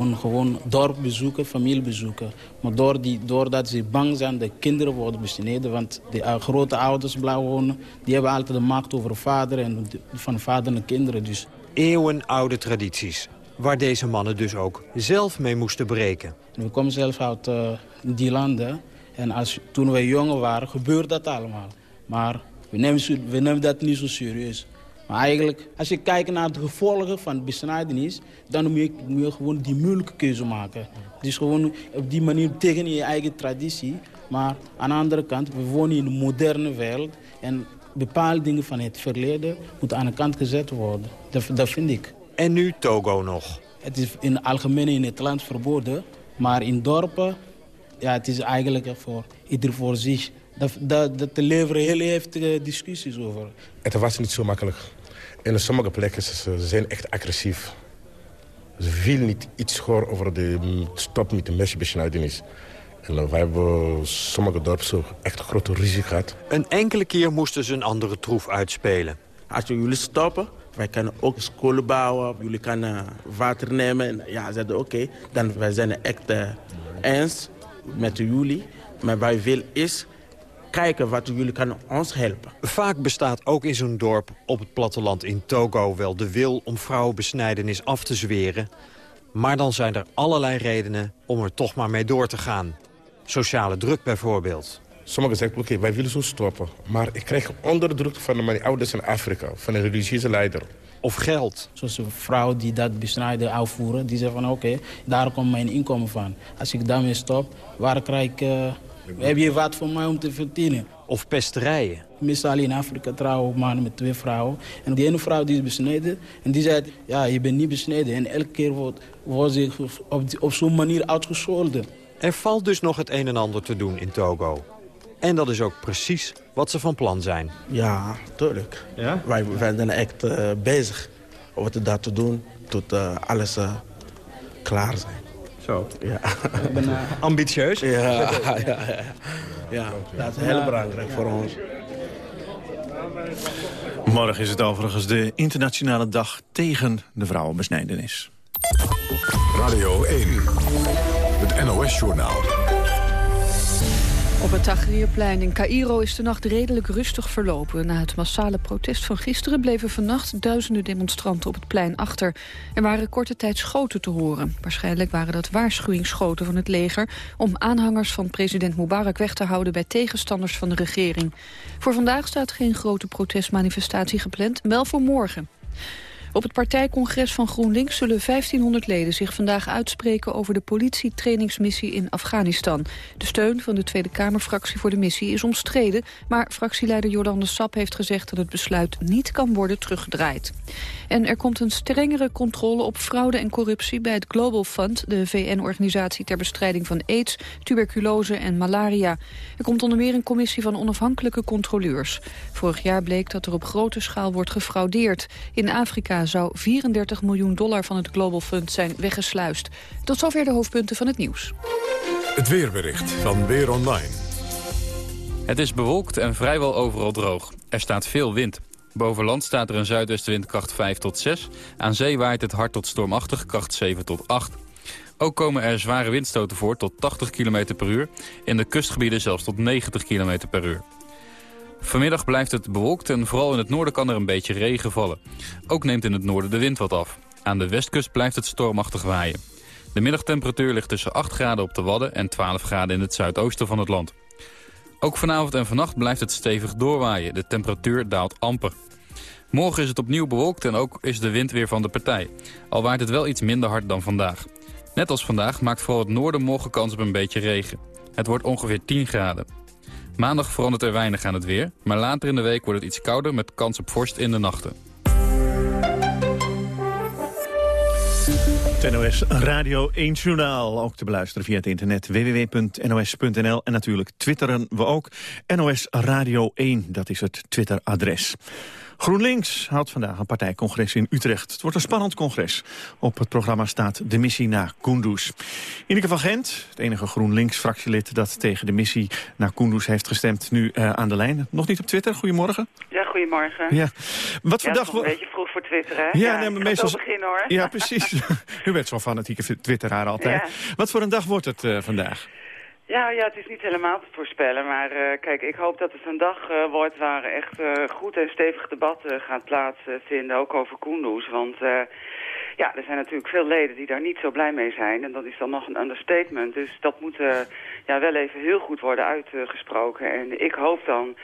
hun gewoon dorp bezoeken, familie bezoeken. Maar door die, doordat ze bang zijn, de kinderen worden besneden. Want de uh, grote ouders blijven wonen, die hebben altijd de macht over de vader en de, van de vader en de kinderen. Dus. Eeuwenoude tradities, waar deze mannen dus ook zelf mee moesten breken. We komen zelf uit uh, die landen. En als, toen wij jonger waren, gebeurde dat allemaal. Maar we nemen, we nemen dat niet zo serieus. Maar eigenlijk, als je kijkt naar de gevolgen van besnijdenis... dan moet je, moet je gewoon die moeilijke keuze maken. Dus gewoon op die manier tegen je eigen traditie. Maar aan de andere kant, we wonen in een moderne wereld... en bepaalde dingen van het verleden moeten aan de kant gezet worden. Dat, dat vind ik. En nu Togo nog. Het is in het algemeen in het land verboden. Maar in dorpen, ja, het is eigenlijk voor ieder voor zich. Dat, dat, dat leveren hele heftige discussies over. Het was niet zo makkelijk. In sommige plekken ze zijn echt agressief. Ze willen niet iets horen over de stop met de mesjesbesnijdenis. En wij hebben sommige dorpen zo echt grote risico gehad. Een enkele keer moesten ze een andere troef uitspelen. Als jullie stoppen, wij kunnen ook scholen bouwen, jullie kunnen water nemen. En ja, ze zeiden oké, okay, dan wij zijn echt uh, eens met jullie. Maar wat wij willen is kijken wat jullie kunnen ons helpen. Vaak bestaat ook in zo'n dorp op het platteland in Togo wel de wil om vrouwenbesnijdenis af te zweren. Maar dan zijn er allerlei redenen om er toch maar mee door te gaan. Sociale druk bijvoorbeeld. Sommigen zeggen, oké, okay, wij willen zo stoppen. Maar ik krijg onder druk van mijn ouders in Afrika, van een religieuze leider. Of geld. Zoals een vrouw die dat besnijden uitvoeren, die zegt van oké, okay, daar komt mijn inkomen van. Als ik daarmee stop, waar krijg ik uh, Heb je wat voor mij om te verdienen? Of pesterijen. Meestal in Afrika trouwen mannen met twee vrouwen. En die ene vrouw die is besneden. En die zei, ja, je bent niet besneden. En elke keer wordt, wordt ze op, op zo'n manier uitgescholden. Er valt dus nog het een en ander te doen in Togo. En dat is ook precies wat ze van plan zijn. Ja, tuurlijk. Ja? Wij zijn echt uh, bezig om het daar te doen tot uh, alles uh, klaar zijn. Zo. Ja. Ben, ambitieus? Ja, ja, ja, ja. dat is heel belangrijk voor ons. Morgen is het overigens de internationale dag tegen de vrouwenbesnijdenis. Radio 1, het NOS-journaal. Op het Tahrirplein in Cairo is de nacht redelijk rustig verlopen. Na het massale protest van gisteren bleven vannacht duizenden demonstranten op het plein achter. Er waren korte tijd schoten te horen. Waarschijnlijk waren dat waarschuwingsschoten van het leger... om aanhangers van president Mubarak weg te houden bij tegenstanders van de regering. Voor vandaag staat geen grote protestmanifestatie gepland, wel voor morgen. Op het partijcongres van GroenLinks zullen 1500 leden zich vandaag uitspreken over de politietrainingsmissie in Afghanistan. De steun van de Tweede Kamerfractie voor de missie is omstreden, maar fractieleider Jolande Sap heeft gezegd dat het besluit niet kan worden teruggedraaid. En er komt een strengere controle op fraude en corruptie bij het Global Fund, de VN-organisatie ter bestrijding van aids, tuberculose en malaria. Er komt onder meer een commissie van onafhankelijke controleurs. Vorig jaar bleek dat er op grote schaal wordt gefraudeerd. In Afrika zou 34 miljoen dollar van het Global Fund zijn weggesluist. Tot zover de hoofdpunten van het nieuws. Het weerbericht van Weer Online. Het is bewolkt en vrijwel overal droog. Er staat veel wind. Boven land staat er een zuidwestenwind kracht 5 tot 6. Aan zee waait het hard tot stormachtig kracht 7 tot 8. Ook komen er zware windstoten voor tot 80 km per uur. In de kustgebieden zelfs tot 90 km per uur. Vanmiddag blijft het bewolkt en vooral in het noorden kan er een beetje regen vallen. Ook neemt in het noorden de wind wat af. Aan de westkust blijft het stormachtig waaien. De middagtemperatuur ligt tussen 8 graden op de Wadden en 12 graden in het zuidoosten van het land. Ook vanavond en vannacht blijft het stevig doorwaaien. De temperatuur daalt amper. Morgen is het opnieuw bewolkt en ook is de wind weer van de partij. Al waait het wel iets minder hard dan vandaag. Net als vandaag maakt vooral het noorden morgen kans op een beetje regen. Het wordt ongeveer 10 graden. Maandag verandert er weinig aan het weer, maar later in de week wordt het iets kouder met kans op vorst in de nachten. Het NOS Radio 1 Journaal, ook te beluisteren via het internet www.nos.nl en natuurlijk twitteren we ook. NOS Radio 1, dat is het Twitteradres. GroenLinks houdt vandaag een partijcongres in Utrecht. Het wordt een spannend congres. Op het programma staat de missie naar Kunduz. Ineke van Gent, het enige GroenLinks-fractielid... dat tegen de missie naar Kunduz heeft gestemd, nu uh, aan de lijn. Nog niet op Twitter, goedemorgen. Ja, goedemorgen. Ja. Wat voor ja, dag... een beetje vroeg voor Twitter, hè? Ja, nee, maar meestal... beginnen, hoor. Ja, precies. U bent zo'n fanatieke twitteraar altijd. Ja. Wat voor een dag wordt het uh, vandaag? Ja, ja, het is niet helemaal te voorspellen. Maar uh, kijk, ik hoop dat het een dag uh, wordt waar echt uh, goed en stevig debat gaat plaatsvinden, ook over Kunduz. Want ja, er zijn natuurlijk veel leden die daar niet zo blij mee zijn. En dat is dan nog een understatement. Dus dat moet ja, wel even heel goed worden uitgesproken. En ik hoop dan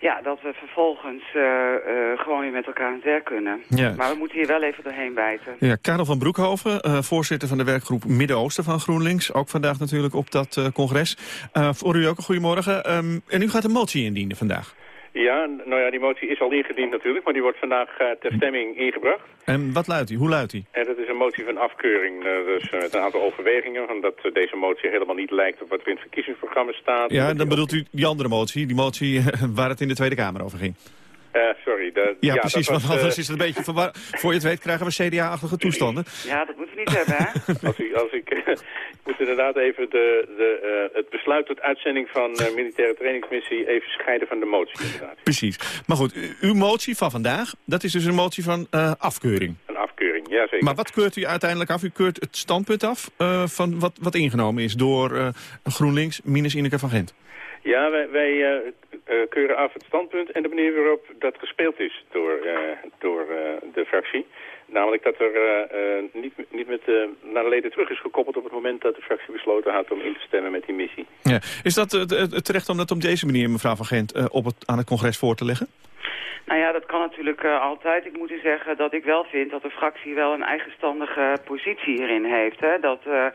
ja, dat we vervolgens uh, uh, gewoon weer met elkaar aan het werk kunnen. Ja. Maar we moeten hier wel even doorheen bijten. Ja, Karel van Broekhoven, uh, voorzitter van de werkgroep Midden-Oosten van GroenLinks. Ook vandaag natuurlijk op dat congres. voor u ook een goedemorgen. Um, en u gaat een motie indienen vandaag. Ja, nou ja, die motie is al ingediend natuurlijk, maar die wordt vandaag uh, ter stemming ingebracht. En wat luidt die? Hoe luidt die? En dat is een motie van afkeuring, uh, dus met een aantal overwegingen, omdat uh, deze motie helemaal niet lijkt op wat er in het verkiezingsprogramma staat. Ja, dan bedoelt u die andere motie, die motie waar het in de Tweede Kamer over ging. Uh, sorry. De, ja, ja, precies, was, want anders is het een beetje verwar... Voor je het weet krijgen we CDA-achtige toestanden. Ja, dat niet hebben, hè? als ik, als ik, ik moet inderdaad even de, de, uh, het besluit tot uitzending van uh, militaire trainingsmissie even scheiden van de motie. Inderdaad. Precies. Maar goed, uw motie van vandaag, dat is dus een motie van afkeuring. Een afkeuring, ja zeker. Maar wat keurt u uiteindelijk af? U keurt het standpunt af van wat, wat ingenomen is door GroenLinks, minus Ineke van Gent. Ja, wij, wij uh, keuren af het standpunt en de manier waarop dat gespeeld is door, uh, door de fractie. Namelijk dat er niet, niet met, naar de leden terug is gekoppeld op het moment dat de fractie besloten had om in te stemmen met die missie. Ja. Is dat terecht om dat op deze manier, mevrouw Van Gent, op het, aan het congres voor te leggen? Nou ja, dat kan natuurlijk uh, altijd. Ik moet u zeggen dat ik wel vind dat de fractie wel een eigenstandige positie hierin heeft. Hè? Dat, uh,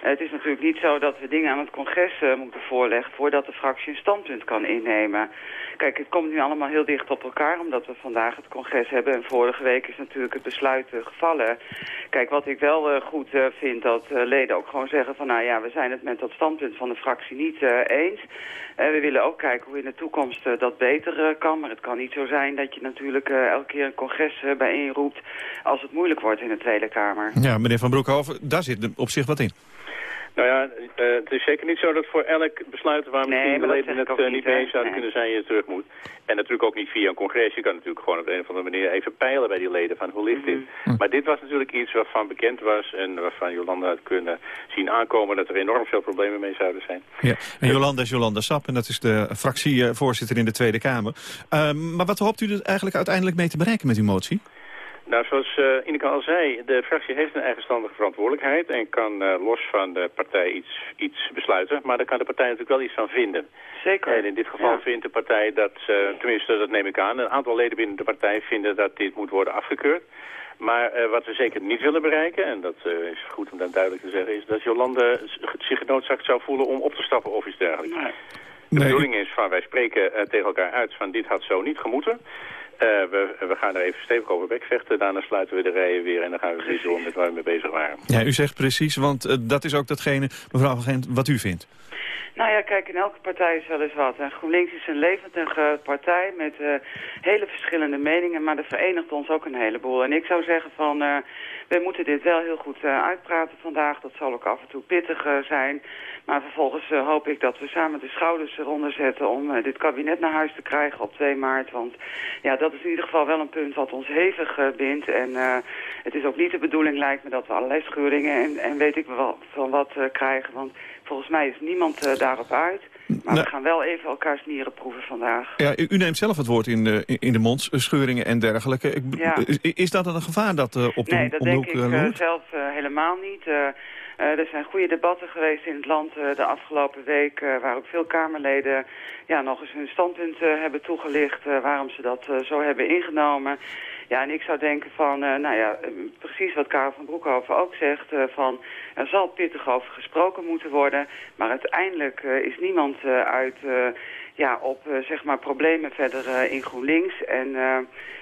het is natuurlijk niet zo dat we dingen aan het congres uh, moeten voorleggen... voordat de fractie een standpunt kan innemen. Kijk, het komt nu allemaal heel dicht op elkaar... omdat we vandaag het congres hebben. En vorige week is natuurlijk het besluit uh, gevallen. Kijk, wat ik wel goed vind, dat leden ook gewoon zeggen van... nou ja, we zijn het met dat standpunt van de fractie niet eens. we willen ook kijken hoe in de toekomst dat beter kan. Maar het kan niet zo zijn dat je natuurlijk elke keer een congres bijeenroept... als het moeilijk wordt in de Tweede Kamer. Ja, meneer Van Broekhoven, daar zit op zich wat in. Nou ja, uh, het is zeker niet zo dat voor elk besluit waar misschien nee, de leden het uh, niet mee eens zouden nee. kunnen zijn, je terug moet. En natuurlijk ook niet via een congres. Je kan natuurlijk gewoon op een of andere manier even peilen bij die leden van hoe ligt dit. Mhm. Maar dit was natuurlijk iets waarvan bekend was en waarvan Jolanda had kunnen zien aankomen dat er enorm veel problemen mee zouden zijn. Ja, en Jolanda is Jolanda Sap en dat is de fractievoorzitter in de Tweede Kamer. Uh, maar wat hoopt u er eigenlijk uiteindelijk mee te bereiken met uw motie? Nou, zoals uh, Ineke al zei, de fractie heeft een eigenstandige verantwoordelijkheid en kan uh, los van de partij iets, iets besluiten. Maar daar kan de partij natuurlijk wel iets van vinden. Zeker. En in dit geval ja. vindt de partij dat, uh, tenminste dat neem ik aan, een aantal leden binnen de partij vinden dat dit moet worden afgekeurd. Maar uh, wat we zeker niet willen bereiken, en dat uh, is goed om dat duidelijk te zeggen, is dat Jolande zich genoodzaakt zou voelen om op te stappen of iets dergelijks. Nee. De Nee. bedoeling is van wij spreken uh, tegen elkaar uit van dit had zo niet gemoeten. Uh, we, we, gaan er even stevig over bekvechten. Daarna sluiten we de rijen weer en dan gaan we weer door met waar we mee bezig waren. Ja, u zegt precies, want uh, dat is ook datgene, mevrouw van Gent, wat u vindt. Nou ja, kijk, in elke partij is wel eens wat. En GroenLinks is een levendige partij met uh, hele verschillende meningen, maar dat verenigt ons ook een heleboel. En ik zou zeggen van, uh, we moeten dit wel heel goed uh, uitpraten vandaag. Dat zal ook af en toe pittig zijn. Maar vervolgens hoop ik dat we samen de schouders eronder zetten om dit kabinet naar huis te krijgen op 2 maart. Want ja, dat is in ieder geval wel een punt wat ons hevig bindt. En het is ook niet de bedoeling, lijkt me, dat we allerlei scheuringen en, en weet ik wel van wat krijgen. Want volgens mij is niemand daarop uit. Maar nou, we gaan wel even elkaars nieren proeven vandaag. Ja, u, u neemt zelf het woord in de, in de mond, scheuringen en dergelijke. Ik, ja. is, is, dat een gevaar dat uh, op de, nee, dat de denk hoek ik uh, zelf helemaal niet. Er zijn goede debatten geweest in het land de afgelopen week... waar ook veel Kamerleden ja, nog eens hun standpunt hebben toegelicht... waarom ze dat zo hebben ingenomen... Ja, en ik zou denken van, uh, nou ja, precies wat Karel van Broekhoven ook zegt... Uh, van, er zal pittig over gesproken moeten worden... maar uiteindelijk uh, is niemand uit, ja, op, zeg maar, problemen verder in GroenLinks... en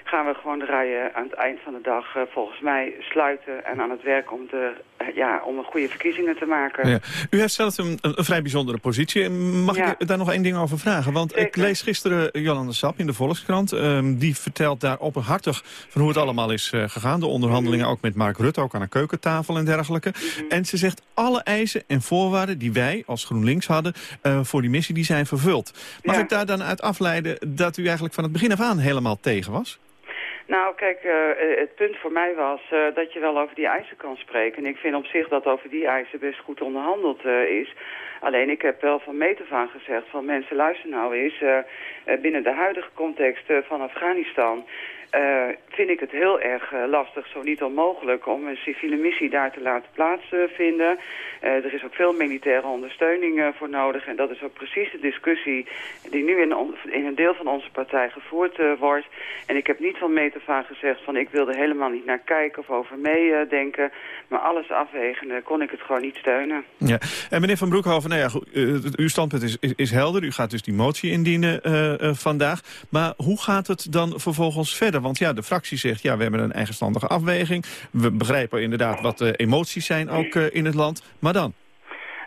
gaan we gewoon de rijen aan het eind van de dag volgens mij sluiten... en aan het werk om, de, ja, om een goede verkiezingen te maken. Ja. U heeft zelf een, een, vrij bijzondere positie. Mag Ja. ik daar nog één ding over vragen? Want ik lees gisteren Jolande Sap in de Volkskrant. Ehm, die vertelt daar openhartig van hoe het allemaal is eh, gegaan. De onderhandelingen ook met Mark Rutte, ook aan een keukentafel en dergelijke. En ze zegt alle eisen en voorwaarden die wij als GroenLinks hadden... eh, voor die missie, die zijn vervuld. Mag ik daar dan uit afleiden dat u eigenlijk van het begin af aan helemaal tegen was? Nou, kijk, uh, het punt voor mij was uh, dat je wel over die eisen kan spreken. En ik vind op zich dat over die eisen best goed onderhandeld uh, is. Alleen ik heb wel van meet af aan gezegd van mensen luister nou eens. binnen de huidige context van Afghanistan uh, vind ik het heel erg uh, lastig, zo niet onmogelijk, om een civiele missie daar te laten plaatsvinden. Uh, er is ook veel militaire ondersteuning voor nodig. En dat is ook precies de discussie die nu in, in een deel van onze partij gevoerd wordt. En ik heb niet van meet gezegd van ik wilde helemaal niet naar kijken of over meedenken. maar alles afwegende kon ik het gewoon niet steunen. Ja. En meneer Van Broekhoven, nou ja, uw standpunt is, is, is, helder. U gaat dus die motie indienen vandaag. Maar hoe gaat het dan vervolgens verder? Want ja, de fractie zegt, ja, we hebben een eigenstandige afweging. We begrijpen inderdaad wat de emoties zijn ook uh, in het land. Maar dan?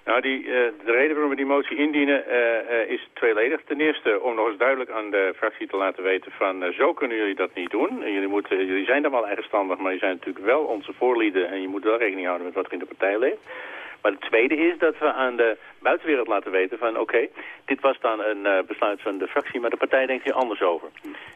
Nou, die, uh, de reden waarom we die motie indienen uh, is tweeledig. Ten eerste om nog eens duidelijk aan de fractie te laten weten van zo kunnen jullie dat niet doen. En jullie, moeten, jullie zijn dan wel eigenstandig, maar je zijn natuurlijk wel onze voorlieden en je moet wel rekening houden met wat er in de partij leeft. Maar het tweede is dat we aan de buitenwereld laten weten van oké, dit was dan een uh, besluit van de fractie, maar de partij denkt hier anders over.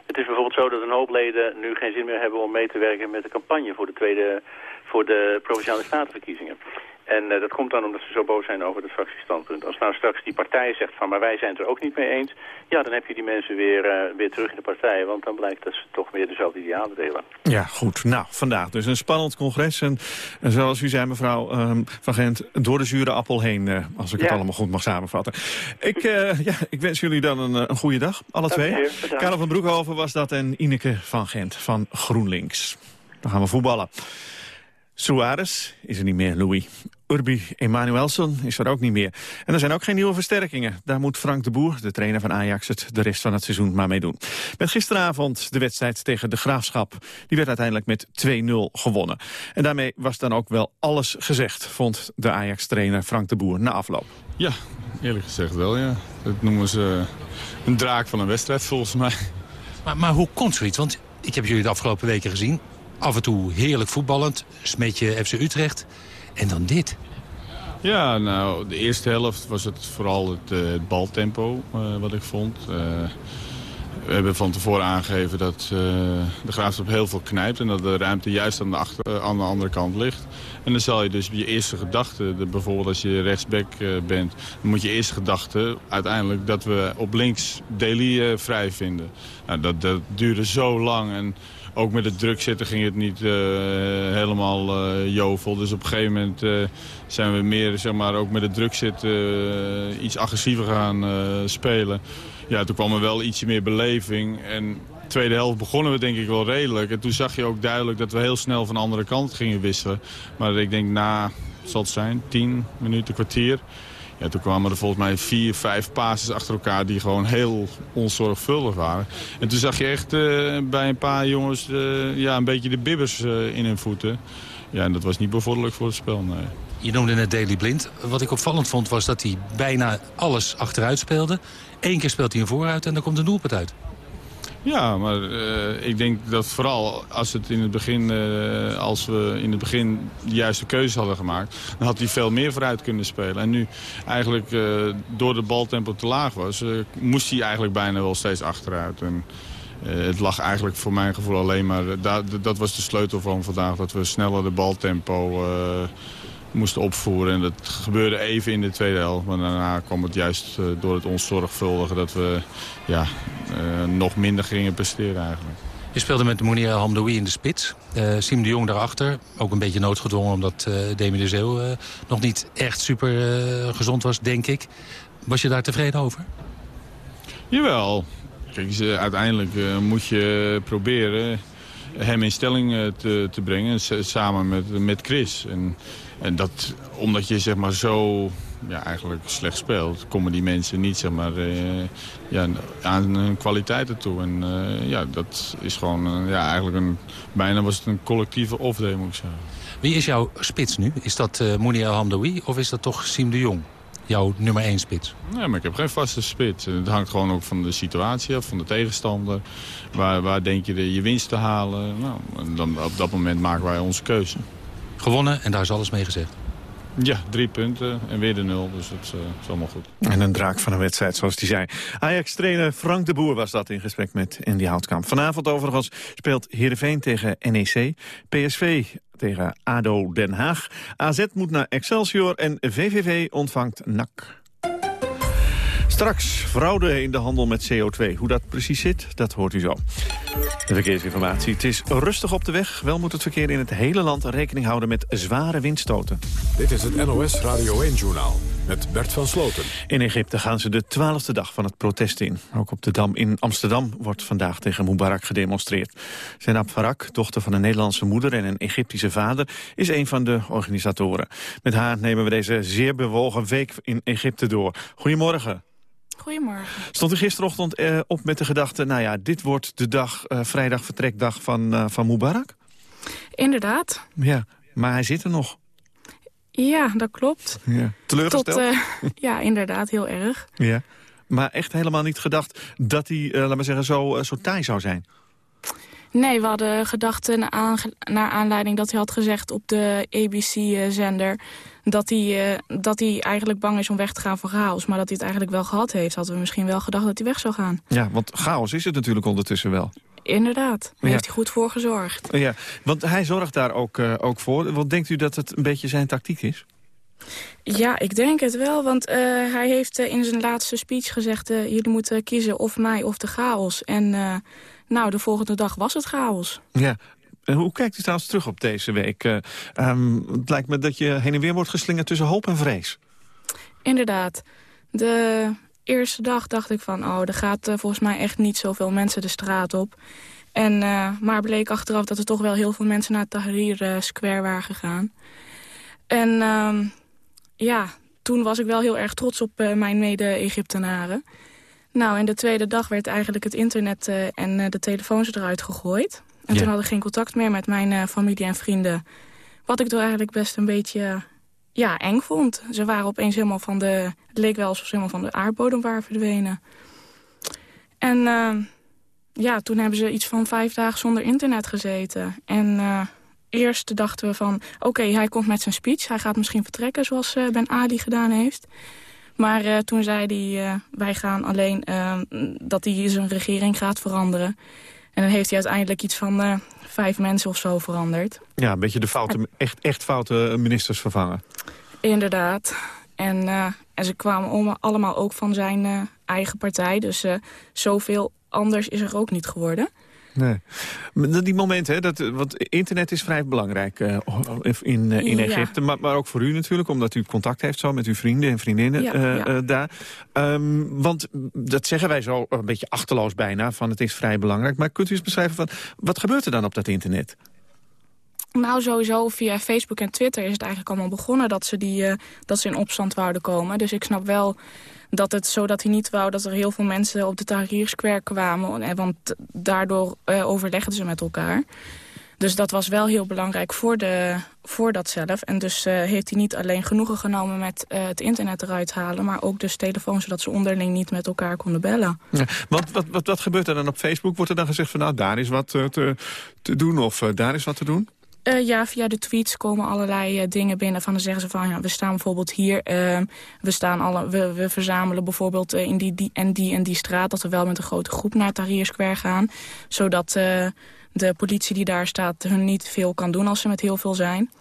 Het is bijvoorbeeld zo dat een hoop leden nu geen zin meer hebben om mee te werken met de campagne voor de tweede, voor de Provinciale Statenverkiezingen. En uh, dat komt dan omdat ze zo boos zijn over het fractiestandpunt. Als nou straks die partij zegt van maar wij zijn het er ook niet mee eens... ja, dan heb je die mensen weer, uh, weer terug in de partij. Want dan blijkt dat ze toch weer dezelfde idealen delen. Ja, goed. Nou, vandaag dus een spannend congres. En, en zoals u zei, mevrouw um, Van Gent, door de zure appel heen... Uh, als ik ja. het allemaal goed mag samenvatten. Ik, ja, ik wens jullie dan een, een goede dag, alle Dank twee. Karel van Broekhoven was dat en Ineke van Gent van GroenLinks. Dan gaan we voetballen. Suarez is er niet meer, Louis. Urbi Emanuelson is er ook niet meer. En er zijn ook geen nieuwe versterkingen. Daar moet Frank de Boer, de trainer van Ajax, het de rest van het seizoen maar mee doen. Met gisteravond de wedstrijd tegen de Graafschap. Die werd uiteindelijk met 2-0 gewonnen. En daarmee was dan ook wel alles gezegd, vond de Ajax-trainer Frank de Boer na afloop. Ja, eerlijk gezegd wel, ja. Dat noemen ze een draak van een wedstrijd, volgens mij. Maar, maar hoe komt zoiets? Want ik heb jullie de afgelopen weken gezien. Af en toe heerlijk voetballend. Smetje FC Utrecht. En dan dit. Ja, nou, de eerste helft was het vooral het, uh, het baltempo uh, wat ik vond. Uh, we hebben van tevoren aangegeven dat de graafschap heel veel knijpt... en dat de ruimte juist aan de, achter, aan de andere kant ligt. En dan zal je dus je eerste gedachte, bijvoorbeeld als je rechtsback bent... dan moet je eerste gedachte uiteindelijk dat we op links Deli vrij vinden. Nou, dat, dat duurde zo lang en ook met het druk zitten ging het niet uh, helemaal uh, jovel. Dus op een gegeven moment uh, zijn we meer zeg maar, ook met het druk zitten iets agressiever gaan spelen. Ja, toen kwam er wel ietsje meer beleving. En de tweede helft begonnen we denk ik wel redelijk. En toen zag je ook duidelijk dat we heel snel van de andere kant gingen wisselen. Maar ik denk na, zal het zijn, tien minuten, kwartier... Toen kwamen er volgens mij vier, vijf passes achter elkaar die gewoon heel onzorgvuldig waren. En toen zag je echt uh, bij een paar jongens uh, ja, een beetje de bibbers uh, in hun voeten. Ja, en dat was niet bevorderlijk voor het spel, nee. Je noemde net Daily Blind. Wat ik opvallend vond was dat hij bijna alles achteruit speelde. Eén keer speelt hij een vooruit en dan komt een doelpunt uit. Ja, maar uh, ik denk dat vooral als, het in het begin, uh, als we in het begin de juiste keuze hadden gemaakt... dan had hij veel meer vooruit kunnen spelen. En nu eigenlijk uh, door de baltempo te laag was... moest hij eigenlijk bijna wel steeds achteruit. En, het lag eigenlijk voor mijn gevoel alleen maar... dat was de sleutel van vandaag, dat we sneller de baltempo moesten opvoeren. En dat gebeurde even in de tweede helft. Maar daarna kwam het juist door het onzorgvuldige dat we ja, nog minder gingen presteren eigenlijk. Je speelde met Mounir Hamdoui in de spits. Uh, Siem de Jong daarachter. Ook een beetje noodgedwongen omdat uh, Demi de Zeeuw nog niet echt super gezond was, denk ik. Was je daar tevreden over? Jawel. Kijk, uiteindelijk moet je proberen hem in stelling te, te brengen. Samen met, met Chris. En en dat, omdat je zeg maar zo ja, eigenlijk slecht speelt, komen die mensen niet zeg maar, uh, ja, aan hun kwaliteiten toe. En uh, ja, dat is gewoon, uh, ja, eigenlijk een, bijna was het een collectieve off-day moet ik zeggen. Wie is jouw spits nu? Is dat uh, Mounia Hamdoui of is dat toch Siem de Jong? Jouw nummer 1 spits? Nee, maar ik heb geen vaste spits. Het hangt gewoon ook van de situatie af, van de tegenstander. Waar, waar denk je de, je winst te halen? Nou, dan, op dat moment maken wij onze keuze gewonnen en daar is alles mee gezegd. Ja, drie punten en weer de nul, dus dat uh, is allemaal goed. En een draak van een wedstrijd, zoals hij zei. Ajax-trainer Frank de Boer was dat in gesprek met Andy Houtkamp. Vanavond overigens speelt Heerenveen tegen NEC, PSV tegen ADO Den Haag. AZ moet naar Excelsior en VVV ontvangt NAC. Straks fraude in de handel met CO2. Hoe dat precies zit, dat hoort u zo. De verkeersinformatie. Het is rustig op de weg. Wel moet het verkeer in het hele land rekening houden met zware windstoten. Dit is het NOS Radio 1-journaal met Bert van Sloten. In Egypte gaan ze de twaalfde dag van het protest in. Ook op de Dam in Amsterdam wordt vandaag tegen Mubarak gedemonstreerd. Zainab Farak, dochter van een Nederlandse moeder en een Egyptische vader... is een van de organisatoren. Met haar nemen we deze zeer bewogen week in Egypte door. Goedemorgen. Goedemorgen. Stond u gisterochtend eh, op met de gedachte... nou ja, dit wordt de dag, uh, vrijdag vertrekdag van, uh, van Mubarak? Inderdaad. Ja, maar hij zit er nog. Ja, dat klopt. Ja. Teleurgesteld? Tot, ja, inderdaad, heel erg. Ja. Maar echt helemaal niet gedacht dat hij, laat maar zeggen, zo, zo taai zou zijn? Nee, we hadden gedacht naar aanleiding dat hij had gezegd op de ABC-zender... Dat hij, uh, dat hij eigenlijk bang is om weg te gaan van chaos. Maar dat hij het eigenlijk wel gehad heeft. Hadden we misschien wel gedacht dat hij weg zou gaan. Ja, want chaos is het natuurlijk ondertussen wel. Inderdaad, daar ja. heeft hij goed voor gezorgd. Ja, want hij zorgt daar ook, uh, ook voor. Wat denkt u dat het een beetje zijn tactiek is? Ja, ik denk het wel, want uh, hij heeft uh, in zijn laatste speech gezegd... Jullie moeten kiezen of mij of de chaos. En nou, de volgende dag was het chaos. Ja, hoe kijkt u trouwens terug op deze week? Um, het lijkt me dat je heen en weer wordt geslingerd tussen hoop en vrees. Inderdaad. De eerste dag dacht ik van... oh, er gaat uh, volgens mij echt niet zoveel mensen de straat op. En, maar bleek achteraf dat er toch wel heel veel mensen naar Tahrir Square waren gegaan. En um, ja, toen was ik wel heel erg trots op mijn mede-Egyptenaren. Nou, en de tweede dag werd eigenlijk het internet en de telefoons eruit gegooid. En toen had ik geen contact meer met mijn familie en vrienden. Wat ik toch eigenlijk best een beetje ja, eng vond. Ze waren opeens helemaal van de... Het leek wel alsof ze helemaal van de aardbodem waren verdwenen. En uh, ja, toen hebben ze iets van vijf dagen zonder internet gezeten. En uh, eerst dachten we van... Oké, hij komt met zijn speech. Hij gaat misschien vertrekken zoals uh, Ben Ali gedaan heeft. Maar toen zei hij... wij gaan alleen... dat hij zijn regering gaat veranderen. En dan heeft hij uiteindelijk iets van vijf mensen of zo veranderd. Ja, een beetje de foute, echt, echt foute ministers vervangen. Inderdaad. En, uh, en ze kwamen om, allemaal ook van zijn uh, eigen partij. Dus zoveel anders is er ook niet geworden. Nee. Die momenten, hè, dat, want internet is vrij belangrijk uh, in, uh, in Egypte. Ja. Maar, maar, ook voor u natuurlijk, omdat u contact heeft zo met uw vrienden en vriendinnen ja, uh, ja. daar. Um, want dat zeggen wij zo een beetje achterloos bijna, van het is vrij belangrijk. Maar kunt u eens beschrijven, van, wat gebeurt er dan op dat internet? Nou, sowieso via Facebook en Twitter is het eigenlijk allemaal begonnen... dat ze, die, uh, dat ze in opstand wouden komen. Dus ik snap wel dat het zodat hij niet wou dat er heel veel mensen op de Tahrir Square kwamen. Want daardoor uh, overlegden ze met elkaar. Dus dat was wel heel belangrijk voor, de, voor dat zelf. En dus heeft hij niet alleen genoegen genomen met het internet eruit halen... maar ook dus telefoon, zodat ze onderling niet met elkaar konden bellen. Ja, want wat, wat, wat gebeurt er dan op Facebook? Wordt er dan gezegd van nou, daar is wat te, te doen of daar is wat te doen? Uh, ja, via de tweets komen allerlei uh, dingen binnen. Van dan zeggen ze van, ja, we staan bijvoorbeeld hier. Uh, we, staan alle, we, we verzamelen bijvoorbeeld in die, die en die en die straat. Dat we wel met een grote groep naar Tahrir Square gaan. Zodat de politie die daar staat hun niet veel kan doen als ze met heel veel zijn.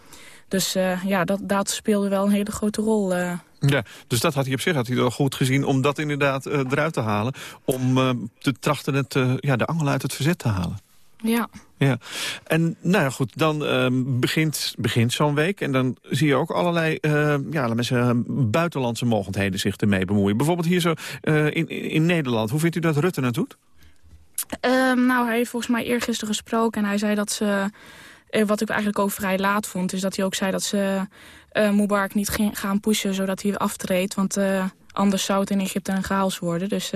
Dus ja, dat, dat speelde wel een hele grote rol. Ja, dus dat had hij op zich had hij wel goed gezien om dat inderdaad eruit te halen. Om te trachten het, ja, de angel uit het verzet te halen. Ja. Ja, en nou ja, goed, dan uh, begint, begint zo'n week. En dan zie je ook allerlei uh, ja, mensen, buitenlandse mogendheden zich ermee bemoeien. Bijvoorbeeld hier zo uh, in, in Nederland. Hoe vindt u dat Rutte dat doet? Um, nou, hij heeft volgens mij eergisteren gesproken en hij zei dat ze... Wat ik eigenlijk ook vrij laat vond, is dat hij ook zei dat ze uh, Mubarak niet ging, gaan pushen zodat hij aftreedt. Want anders zou het in Egypte een chaos worden. Dus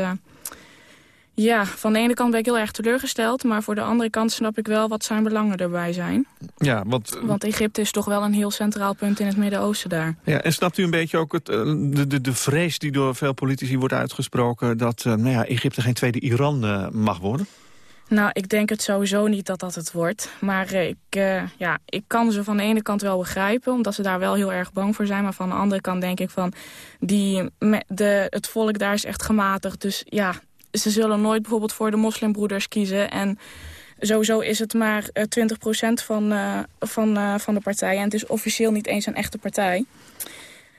ja, van de ene kant ben ik heel erg teleurgesteld... maar voor de andere kant snap ik wel wat zijn belangen erbij zijn. Ja, want... want Egypte is toch wel een heel centraal punt in het Midden-Oosten daar. Ja, en snapt u een beetje ook het, de, de, de vrees die door veel politici wordt uitgesproken... dat uh, nou ja, Egypte geen tweede Iran uh, mag worden? Nou, ik denk het sowieso niet dat dat het wordt. Maar uh, ik, uh, ja, ik kan ze van de ene kant wel begrijpen... omdat ze daar wel heel erg bang voor zijn. Maar van de andere kant denk ik van... Die, de, het volk daar is echt gematigd. Dus ja, ze zullen nooit bijvoorbeeld voor de moslimbroeders kiezen. En sowieso is het maar uh, 20% van, uh, van, uh, van de partij. En het is officieel niet eens een echte partij.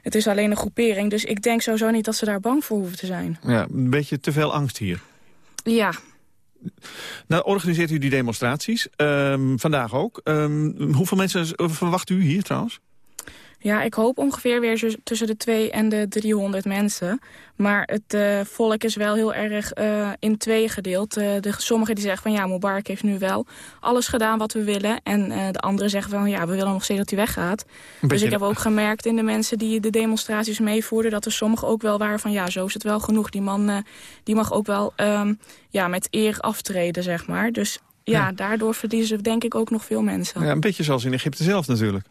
Het is alleen een groepering. Dus ik denk sowieso niet dat ze daar bang voor hoeven te zijn. Ja, een beetje te veel angst hier. Ja. Nou, organiseert u die demonstraties. Um, vandaag ook. Um, hoeveel mensen verwacht u hier trouwens? Ja, ik hoop ongeveer weer tussen de 2 en de 300 mensen. Maar het uh, volk is wel heel erg uh, in twee gedeeld. Uh, de, sommigen die zeggen van ja, Mubarak heeft nu wel alles gedaan wat we willen. En de anderen zeggen van ja, we willen nog steeds dat hij weggaat. Dus ik heb ook gemerkt in de mensen die de demonstraties meevoerden... dat er sommigen ook wel waren van ja, zo is het wel genoeg. Die man die mag ook wel um, ja, met eer aftreden, zeg maar. Dus ja, ja, daardoor verliezen ze denk ik ook nog veel mensen. Ja, een beetje zoals in Egypte zelf natuurlijk.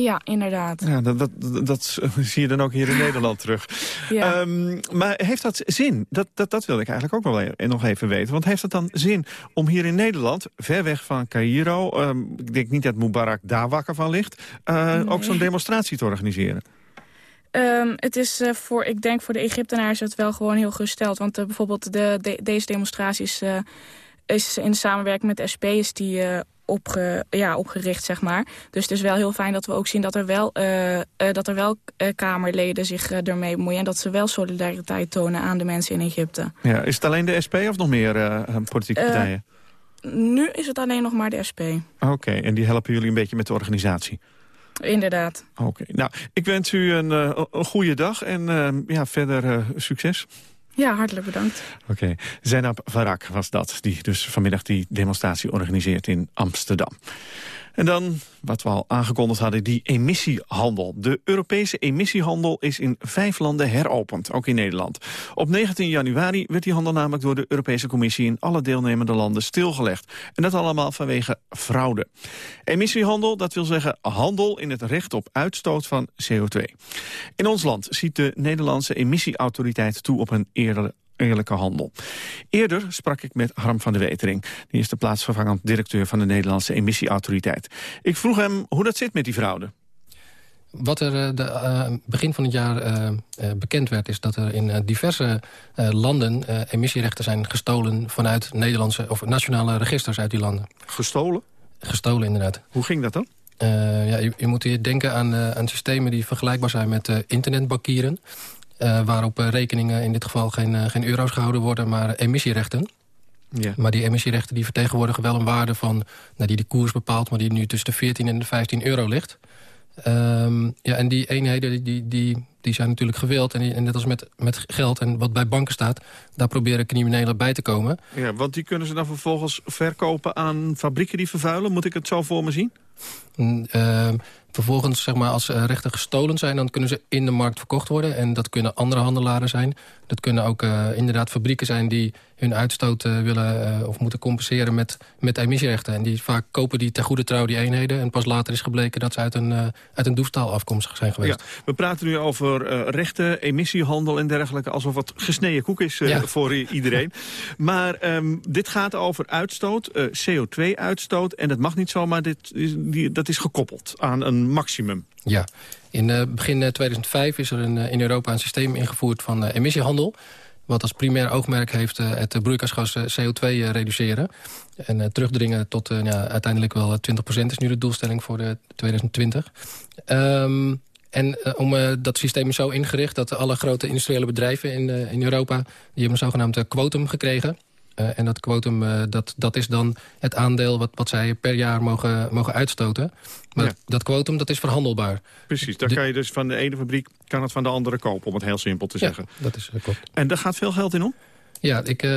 Ja, inderdaad. Ja, dat, dat, dat, zie je dan ook hier in Nederland terug. Ja. Um, maar heeft dat zin? Dat, dat, dat wil ik eigenlijk ook wel e-, nog even weten. Want heeft het dan zin om hier in Nederland, ver weg van Cairo... Um, ik denk niet dat Mubarak daar wakker van ligt... Uh, nee. ook zo'n demonstratie te organiseren? Um, het is uh, voor, ik denk voor de Egyptenaren het wel gewoon heel gesteld. Want uh, bijvoorbeeld de, de, deze demonstraties uh, is in samenwerking met de SP is die opge, ja, opgericht, zeg maar. Dus het is wel heel fijn dat we ook zien dat er wel, uh, uh, dat er wel uh, Kamerleden zich ermee bemoeien... en dat ze wel solidariteit tonen aan de mensen in Egypte. Ja, is het alleen de SP of nog meer politieke partijen? nu is het alleen nog maar de SP. Oké, okay, en die helpen jullie een beetje met de organisatie? Inderdaad. Oké, okay. nou, ik wens u een, een goede dag en ja, verder succes. Ja, hartelijk bedankt. Oké, okay. Zainab Varak was dat, die dus vanmiddag die demonstratie organiseert in Amsterdam. En dan, wat we al aangekondigd hadden, die emissiehandel. De Europese emissiehandel is in vijf landen heropend, ook in Nederland. Op 19 januari werd die handel namelijk door de Europese Commissie... in alle deelnemende landen stilgelegd. En dat allemaal vanwege fraude. Emissiehandel, dat wil zeggen handel in het recht op uitstoot van CO2. In ons land ziet de Nederlandse emissieautoriteit toe op een eerder eerlijke handel. Eerder sprak ik met Harm van der Wetering. Die is de plaatsvervangend directeur van de Nederlandse emissieautoriteit. Ik vroeg hem hoe dat zit met die fraude. Wat er uh, de, uh, begin van het jaar uh, bekend werd... is dat er in diverse landen emissierechten zijn gestolen... vanuit Nederlandse of nationale registers uit die landen. Gestolen? Gestolen, inderdaad. Hoe ging dat dan? ja, je, je, moet hier denken aan, aan systemen die vergelijkbaar zijn met internetbankieren. Waarop rekeningen in dit geval geen, geen euro's gehouden worden, maar emissierechten. Ja. Maar die emissierechten die vertegenwoordigen wel een waarde van... Nou, die de koers bepaalt, maar die nu tussen de 14 en de 15 euro ligt... Um, ja, en die eenheden die, die, die zijn natuurlijk gewild. En, die, en net als met, met geld en wat bij banken staat... daar proberen criminelen bij te komen. Ja, want die kunnen ze dan vervolgens verkopen aan fabrieken die vervuilen? Moet ik het zo voor me zien? Uh, vervolgens, zeg maar, als rechten gestolen zijn... dan kunnen ze in de markt verkocht worden. En dat kunnen andere handelaren zijn. Dat kunnen ook uh, inderdaad fabrieken zijn die hun uitstoot uh, willen of moeten compenseren met, met emissierechten. En die vaak kopen die ter goede trouw die eenheden. En pas later is gebleken dat ze uit een, uit een doefstal afkomstig zijn geweest. Ja, we praten nu over rechten, emissiehandel en dergelijke. Alsof het gesneden koek is ja. voor iedereen. maar um, dit gaat over uitstoot, CO2-uitstoot. En dat mag niet zomaar, dit is, die, dat is gekoppeld aan een maximum. Ja, in begin 2005 is er een, in Europa een systeem ingevoerd van emissiehandel wat als primair oogmerk heeft het broeikasgas CO2 reduceren. En terugdringen tot ja, uiteindelijk wel 20% is nu de doelstelling voor de 2020. Um, en om dat systeem is zo ingericht dat alle grote industriële bedrijven in, in Europa... die hebben een zogenaamd quotum gekregen. En dat quotum, dat, dat is dan het aandeel wat, wat zij per jaar mogen, mogen uitstoten. Maar ja. dat quotum, dat is verhandelbaar. Precies, daar de... kan je dus van de ene fabriek kan het van de andere kopen, om het heel simpel te zeggen. Ja, dat is klopt. En daar gaat veel geld in om? Ja, ik,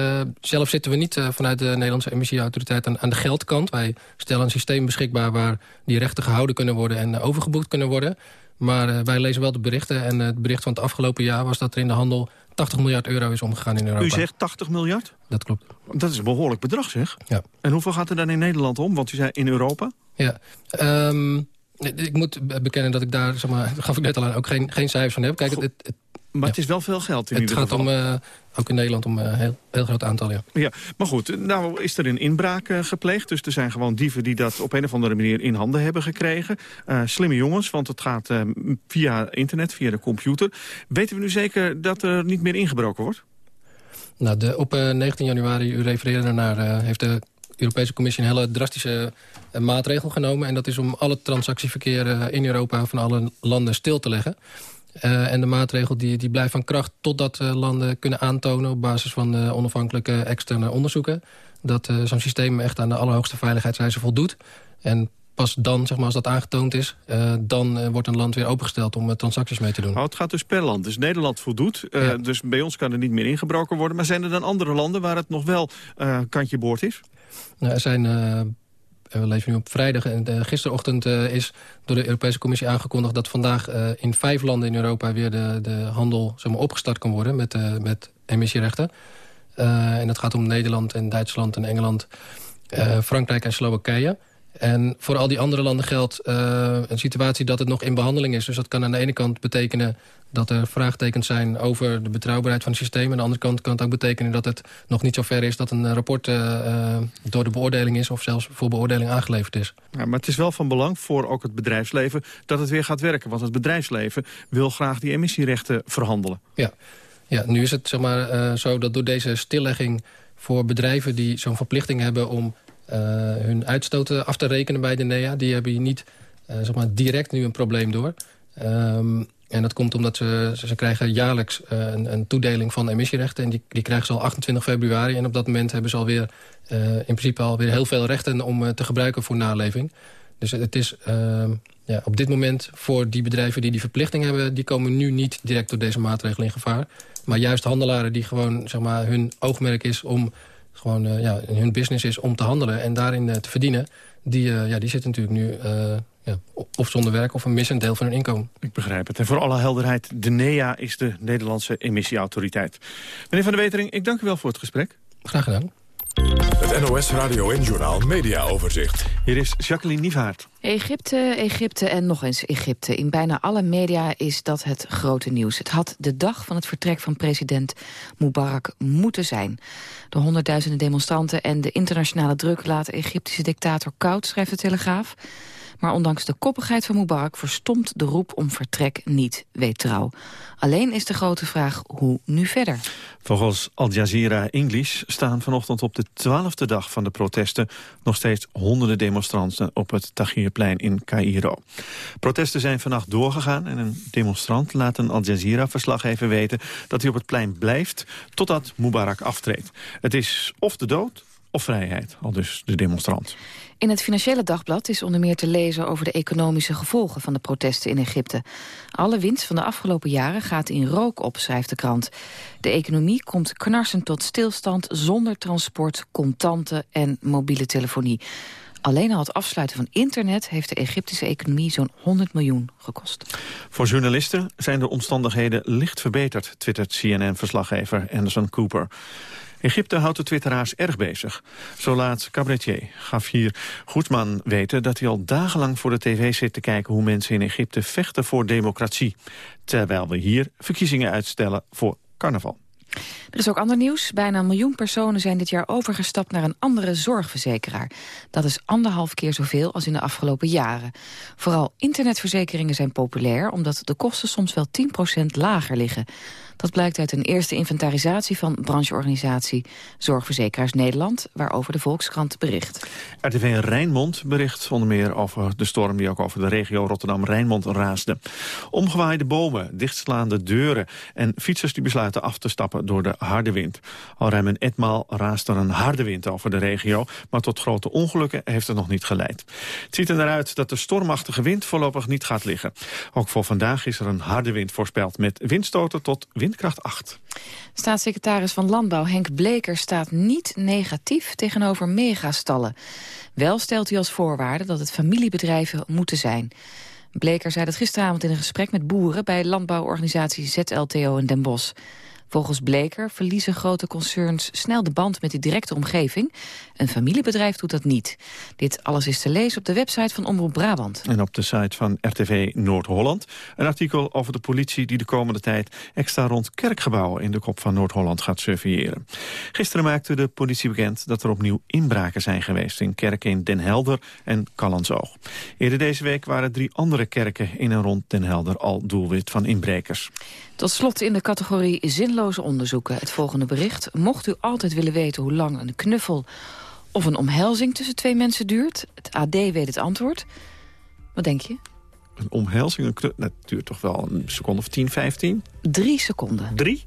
zelf zitten we niet vanuit de Nederlandse emissieautoriteit aan, aan, de geldkant. Wij stellen een systeem beschikbaar waar die rechten gehouden kunnen worden en overgeboekt kunnen worden. Maar wij lezen wel de berichten en het bericht van het afgelopen jaar was dat er in de handel 80 miljard euro is omgegaan in Europa. U zegt 80 miljard? Dat klopt. Dat is een behoorlijk bedrag, zeg. Ja. En hoeveel gaat er dan in Nederland om? Want u zei in Europa? Ja, um, ik moet bekennen dat ik daar, zeg maar, gaf ik net al aan, ook geen, geen cijfers van heb. Kijk, het, het, maar ja. het is wel veel geld in het ieder geval. Het gaat om, uh, ook in Nederland om een uh, heel, heel groot aantal, ja. ja. Maar goed, nou is er een inbraak uh, gepleegd. Dus er zijn gewoon dieven die dat op een of andere manier in handen hebben gekregen. slimme jongens, want het gaat via internet, via de computer. Weten we nu zeker dat er niet meer ingebroken wordt? Nou, de, op 19 januari, u refereerde naar, heeft de Europese Commissie een hele drastische maatregel genomen. En dat is om alle transactieverkeer in Europa van alle landen stil te leggen. Uh, en de maatregel die, die blijft van kracht totdat landen kunnen aantonen... op basis van onafhankelijke externe onderzoeken... dat zo'n systeem echt aan de allerhoogste veiligheidseisen voldoet. En pas dan, zeg maar, als dat aangetoond is... Dan wordt een land weer opengesteld om transacties mee te doen. Oh, het gaat dus per land. Dus Nederland voldoet. Ja. Dus bij ons kan er niet meer ingebroken worden. Maar zijn er dan andere landen waar het nog wel kantje boord is? Nou, er zijn... we leven nu op vrijdag en gisterochtend is door de Europese Commissie aangekondigd... dat vandaag in vijf landen in Europa weer de, de handel zeg maar, opgestart kan worden met, met emissierechten. en dat gaat om Nederland en Duitsland en Engeland, Frankrijk en Slowakije. En voor al die andere landen geldt uh, een situatie dat het nog in behandeling is. Dus dat kan aan de ene kant betekenen dat er vraagtekens zijn over de betrouwbaarheid van het systeem. Aan de andere kant kan het ook betekenen dat het nog niet zo ver is... dat een rapport uh, uh, door de beoordeling is of zelfs voor beoordeling aangeleverd is. Ja, maar het is wel van belang voor ook het bedrijfsleven dat het weer gaat werken. Want het bedrijfsleven wil graag die emissierechten verhandelen. Ja, ja nu is het zeg maar, zo dat door deze stillegging voor bedrijven die zo'n verplichting hebben om hun uitstoot af te rekenen bij de NEA. Die hebben hier niet uh, zeg maar direct nu een probleem door. Um, en dat komt omdat ze, ze krijgen jaarlijks uh, een, een, toedeling van emissierechten. En die, die krijgen ze al 28 februari. En op dat moment hebben ze alweer in principe alweer heel veel rechten om te gebruiken voor naleving. Dus het is ehm, ja, op dit moment voor die bedrijven die die verplichting hebben... die komen nu niet direct door deze maatregel in gevaar. Maar juist handelaren die gewoon zeg maar, hun oogmerk is om gewoon ja, hun business is om te handelen en daarin te verdienen... die, ja, die zitten natuurlijk nu ja, of zonder werk of een missend deel van hun inkomen. Ik begrijp het. En voor alle helderheid, de NEA is de Nederlandse emissieautoriteit. Meneer Van der Wetering, ik dank u wel voor het gesprek. Graag gedaan. Het NOS Radio en Journal Media Overzicht. Hier is Jacqueline Nievaart. Egypte, Egypte en nog eens Egypte. In bijna alle media is dat het grote nieuws. Het had de dag van het vertrek van president Mubarak moeten zijn. De honderdduizenden demonstranten en de internationale druk laten Egyptische dictator koud, schrijft de Telegraaf. Maar ondanks de koppigheid van Mubarak verstomt de roep om vertrek niet, weet trouw. Alleen is de grote vraag hoe nu verder. Volgens Al Jazeera English staan vanochtend op de twaalfde dag van de protesten nog steeds honderden demonstranten op het Tahrirplein in Cairo. Protesten zijn vannacht doorgegaan en een demonstrant laat een Al Jazeera-verslaggever weten dat hij op het plein blijft totdat Mubarak aftreedt. Het is of de dood of vrijheid, al dus de demonstrant. In het Financiële Dagblad is onder meer te lezen over de economische gevolgen van de protesten in Egypte. Alle winst van de afgelopen jaren gaat in rook op, schrijft de krant. De economie komt knarsend tot stilstand zonder transport, contanten en mobiele telefonie. Alleen al het afsluiten van internet heeft de Egyptische economie zo'n 100 miljoen gekost. Voor journalisten zijn de omstandigheden licht verbeterd, twittert CNN-verslaggever Anderson Cooper. Egypte houdt de twitteraars erg bezig. Zo laat cabaretier Gafir Goedman weten dat hij al dagenlang voor de tv zit te kijken hoe mensen in Egypte vechten voor democratie. Terwijl we hier verkiezingen uitstellen voor carnaval. Er is ook ander nieuws. Bijna een miljoen personen zijn dit jaar overgestapt naar een andere zorgverzekeraar. Dat is anderhalf keer zoveel als in de afgelopen jaren. Vooral internetverzekeringen zijn populair... omdat de kosten soms wel 10% lager liggen. Dat blijkt uit een eerste inventarisatie van brancheorganisatie Zorgverzekeraars Nederland, waarover de Volkskrant bericht. RTV Rijnmond bericht onder meer over de storm die ook over de regio Rotterdam-Rijnmond raasde. Omgewaaide bomen, dichtslaande deuren en fietsers die besluiten af te stappen door de harde wind. Al ruim een etmaal raast er een harde wind over de regio, maar tot grote ongelukken heeft het nog niet geleid. Het ziet er naar uit dat de stormachtige wind voorlopig niet gaat liggen. Ook voor vandaag is er een harde wind voorspeld met windstoten tot windkracht 8. Staatssecretaris van Landbouw Henk Bleker staat niet negatief tegenover megastallen. Wel stelt hij als voorwaarde dat het familiebedrijven moeten zijn. Bleker zei dat gisteravond in een gesprek met boeren... bij landbouworganisatie ZLTO in Den Bosch. Volgens Bleker verliezen grote concerns snel de band met de directe omgeving. Een familiebedrijf doet dat niet. Dit alles is te lezen op de website van Omroep Brabant. En op de site van RTV Noord-Holland een artikel over de politie die de komende tijd extra rond kerkgebouwen in de kop van Noord-Holland gaat surveilleren. Gisteren maakte de politie bekend dat er opnieuw inbraken zijn geweest in kerken in Den Helder en Callandsoog. Eerder deze week waren drie andere kerken in en rond Den Helder al doelwit van inbrekers. Tot slot in de categorie zinloze onderzoeken het volgende bericht. Mocht u altijd willen weten hoe lang een knuffel of een omhelzing tussen twee mensen duurt... het AD weet het antwoord. Wat denk je? Een omhelzing, een knuffel, dat duurt toch wel een seconde of 10, 15? Drie seconden. Drie?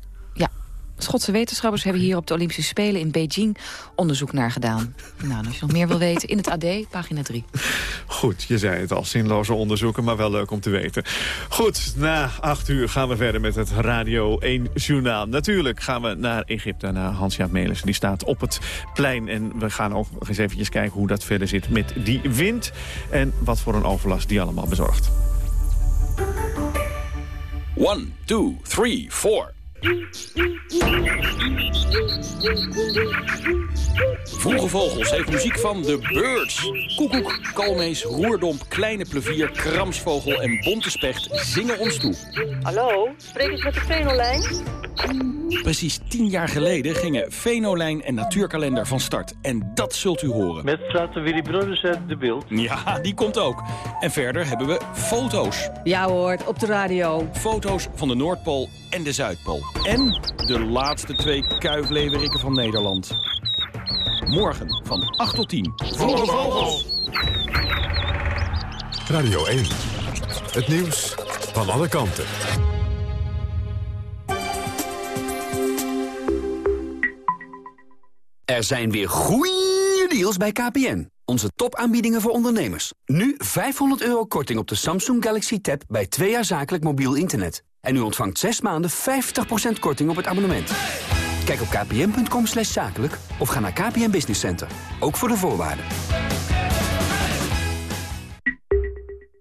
Schotse wetenschappers hebben hier op de Olympische Spelen in Beijing onderzoek naar gedaan. Nou, als je nog meer wil weten, in het AD, pagina 3. Goed, je zei het al, zinloze onderzoeken, maar wel leuk om te weten. Goed, na acht uur gaan we verder met het Radio 1 Journaal. Natuurlijk gaan we naar Egypte, naar Hans-Jaap Melis. Die staat op het plein en we gaan ook nog eens eventjes kijken hoe dat verder zit met die wind. En wat voor een overlast die allemaal bezorgt. 1, 2, 3, 4. Vroege Vogels heeft muziek van The Birds. Koekoek, kalmees, roerdomp, kleine plevier, kramsvogel en bonte specht zingen ons toe. Hallo, spreek eens met de Venolijn. Precies tien jaar geleden gingen Venolijn en Natuurkalender van start. En dat zult u horen. Met praten Willy Brothers uit de beeld. Ja, die komt ook. En verder hebben we foto's. Ja hoor, op de radio. Foto's van de Noordpool en de Zuidpool. En de laatste twee kuifleeuwerikken van Nederland. Morgen van 8 tot 10. Vroege Vogels. Radio 1. Het nieuws van alle kanten. Er zijn weer goeie deals bij KPN. Onze topaanbiedingen voor ondernemers. Nu 500 euro korting op de Samsung Galaxy Tab bij twee jaar zakelijk mobiel internet. En u ontvangt 6 maanden 50% korting op het abonnement. Kijk op kpn.com slash zakelijk of ga naar KPN Business Center. Ook voor de voorwaarden.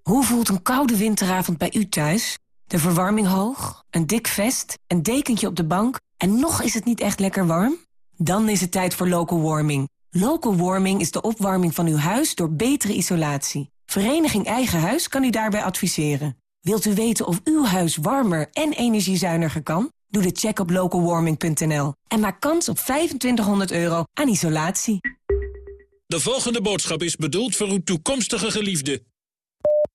Hoe voelt een koude winteravond bij u thuis? De verwarming hoog, een dik vest, een dekentje op de bank... en nog is het niet echt lekker warm? Dan is het tijd voor local warming. Local warming is de opwarming van uw huis door betere isolatie. Vereniging Eigen Huis kan u daarbij adviseren. Wilt u weten of uw huis warmer en energiezuiniger kan? Doe de check op localwarming.nl en maak kans op 2500 euro aan isolatie. De volgende boodschap is bedoeld voor uw toekomstige geliefde.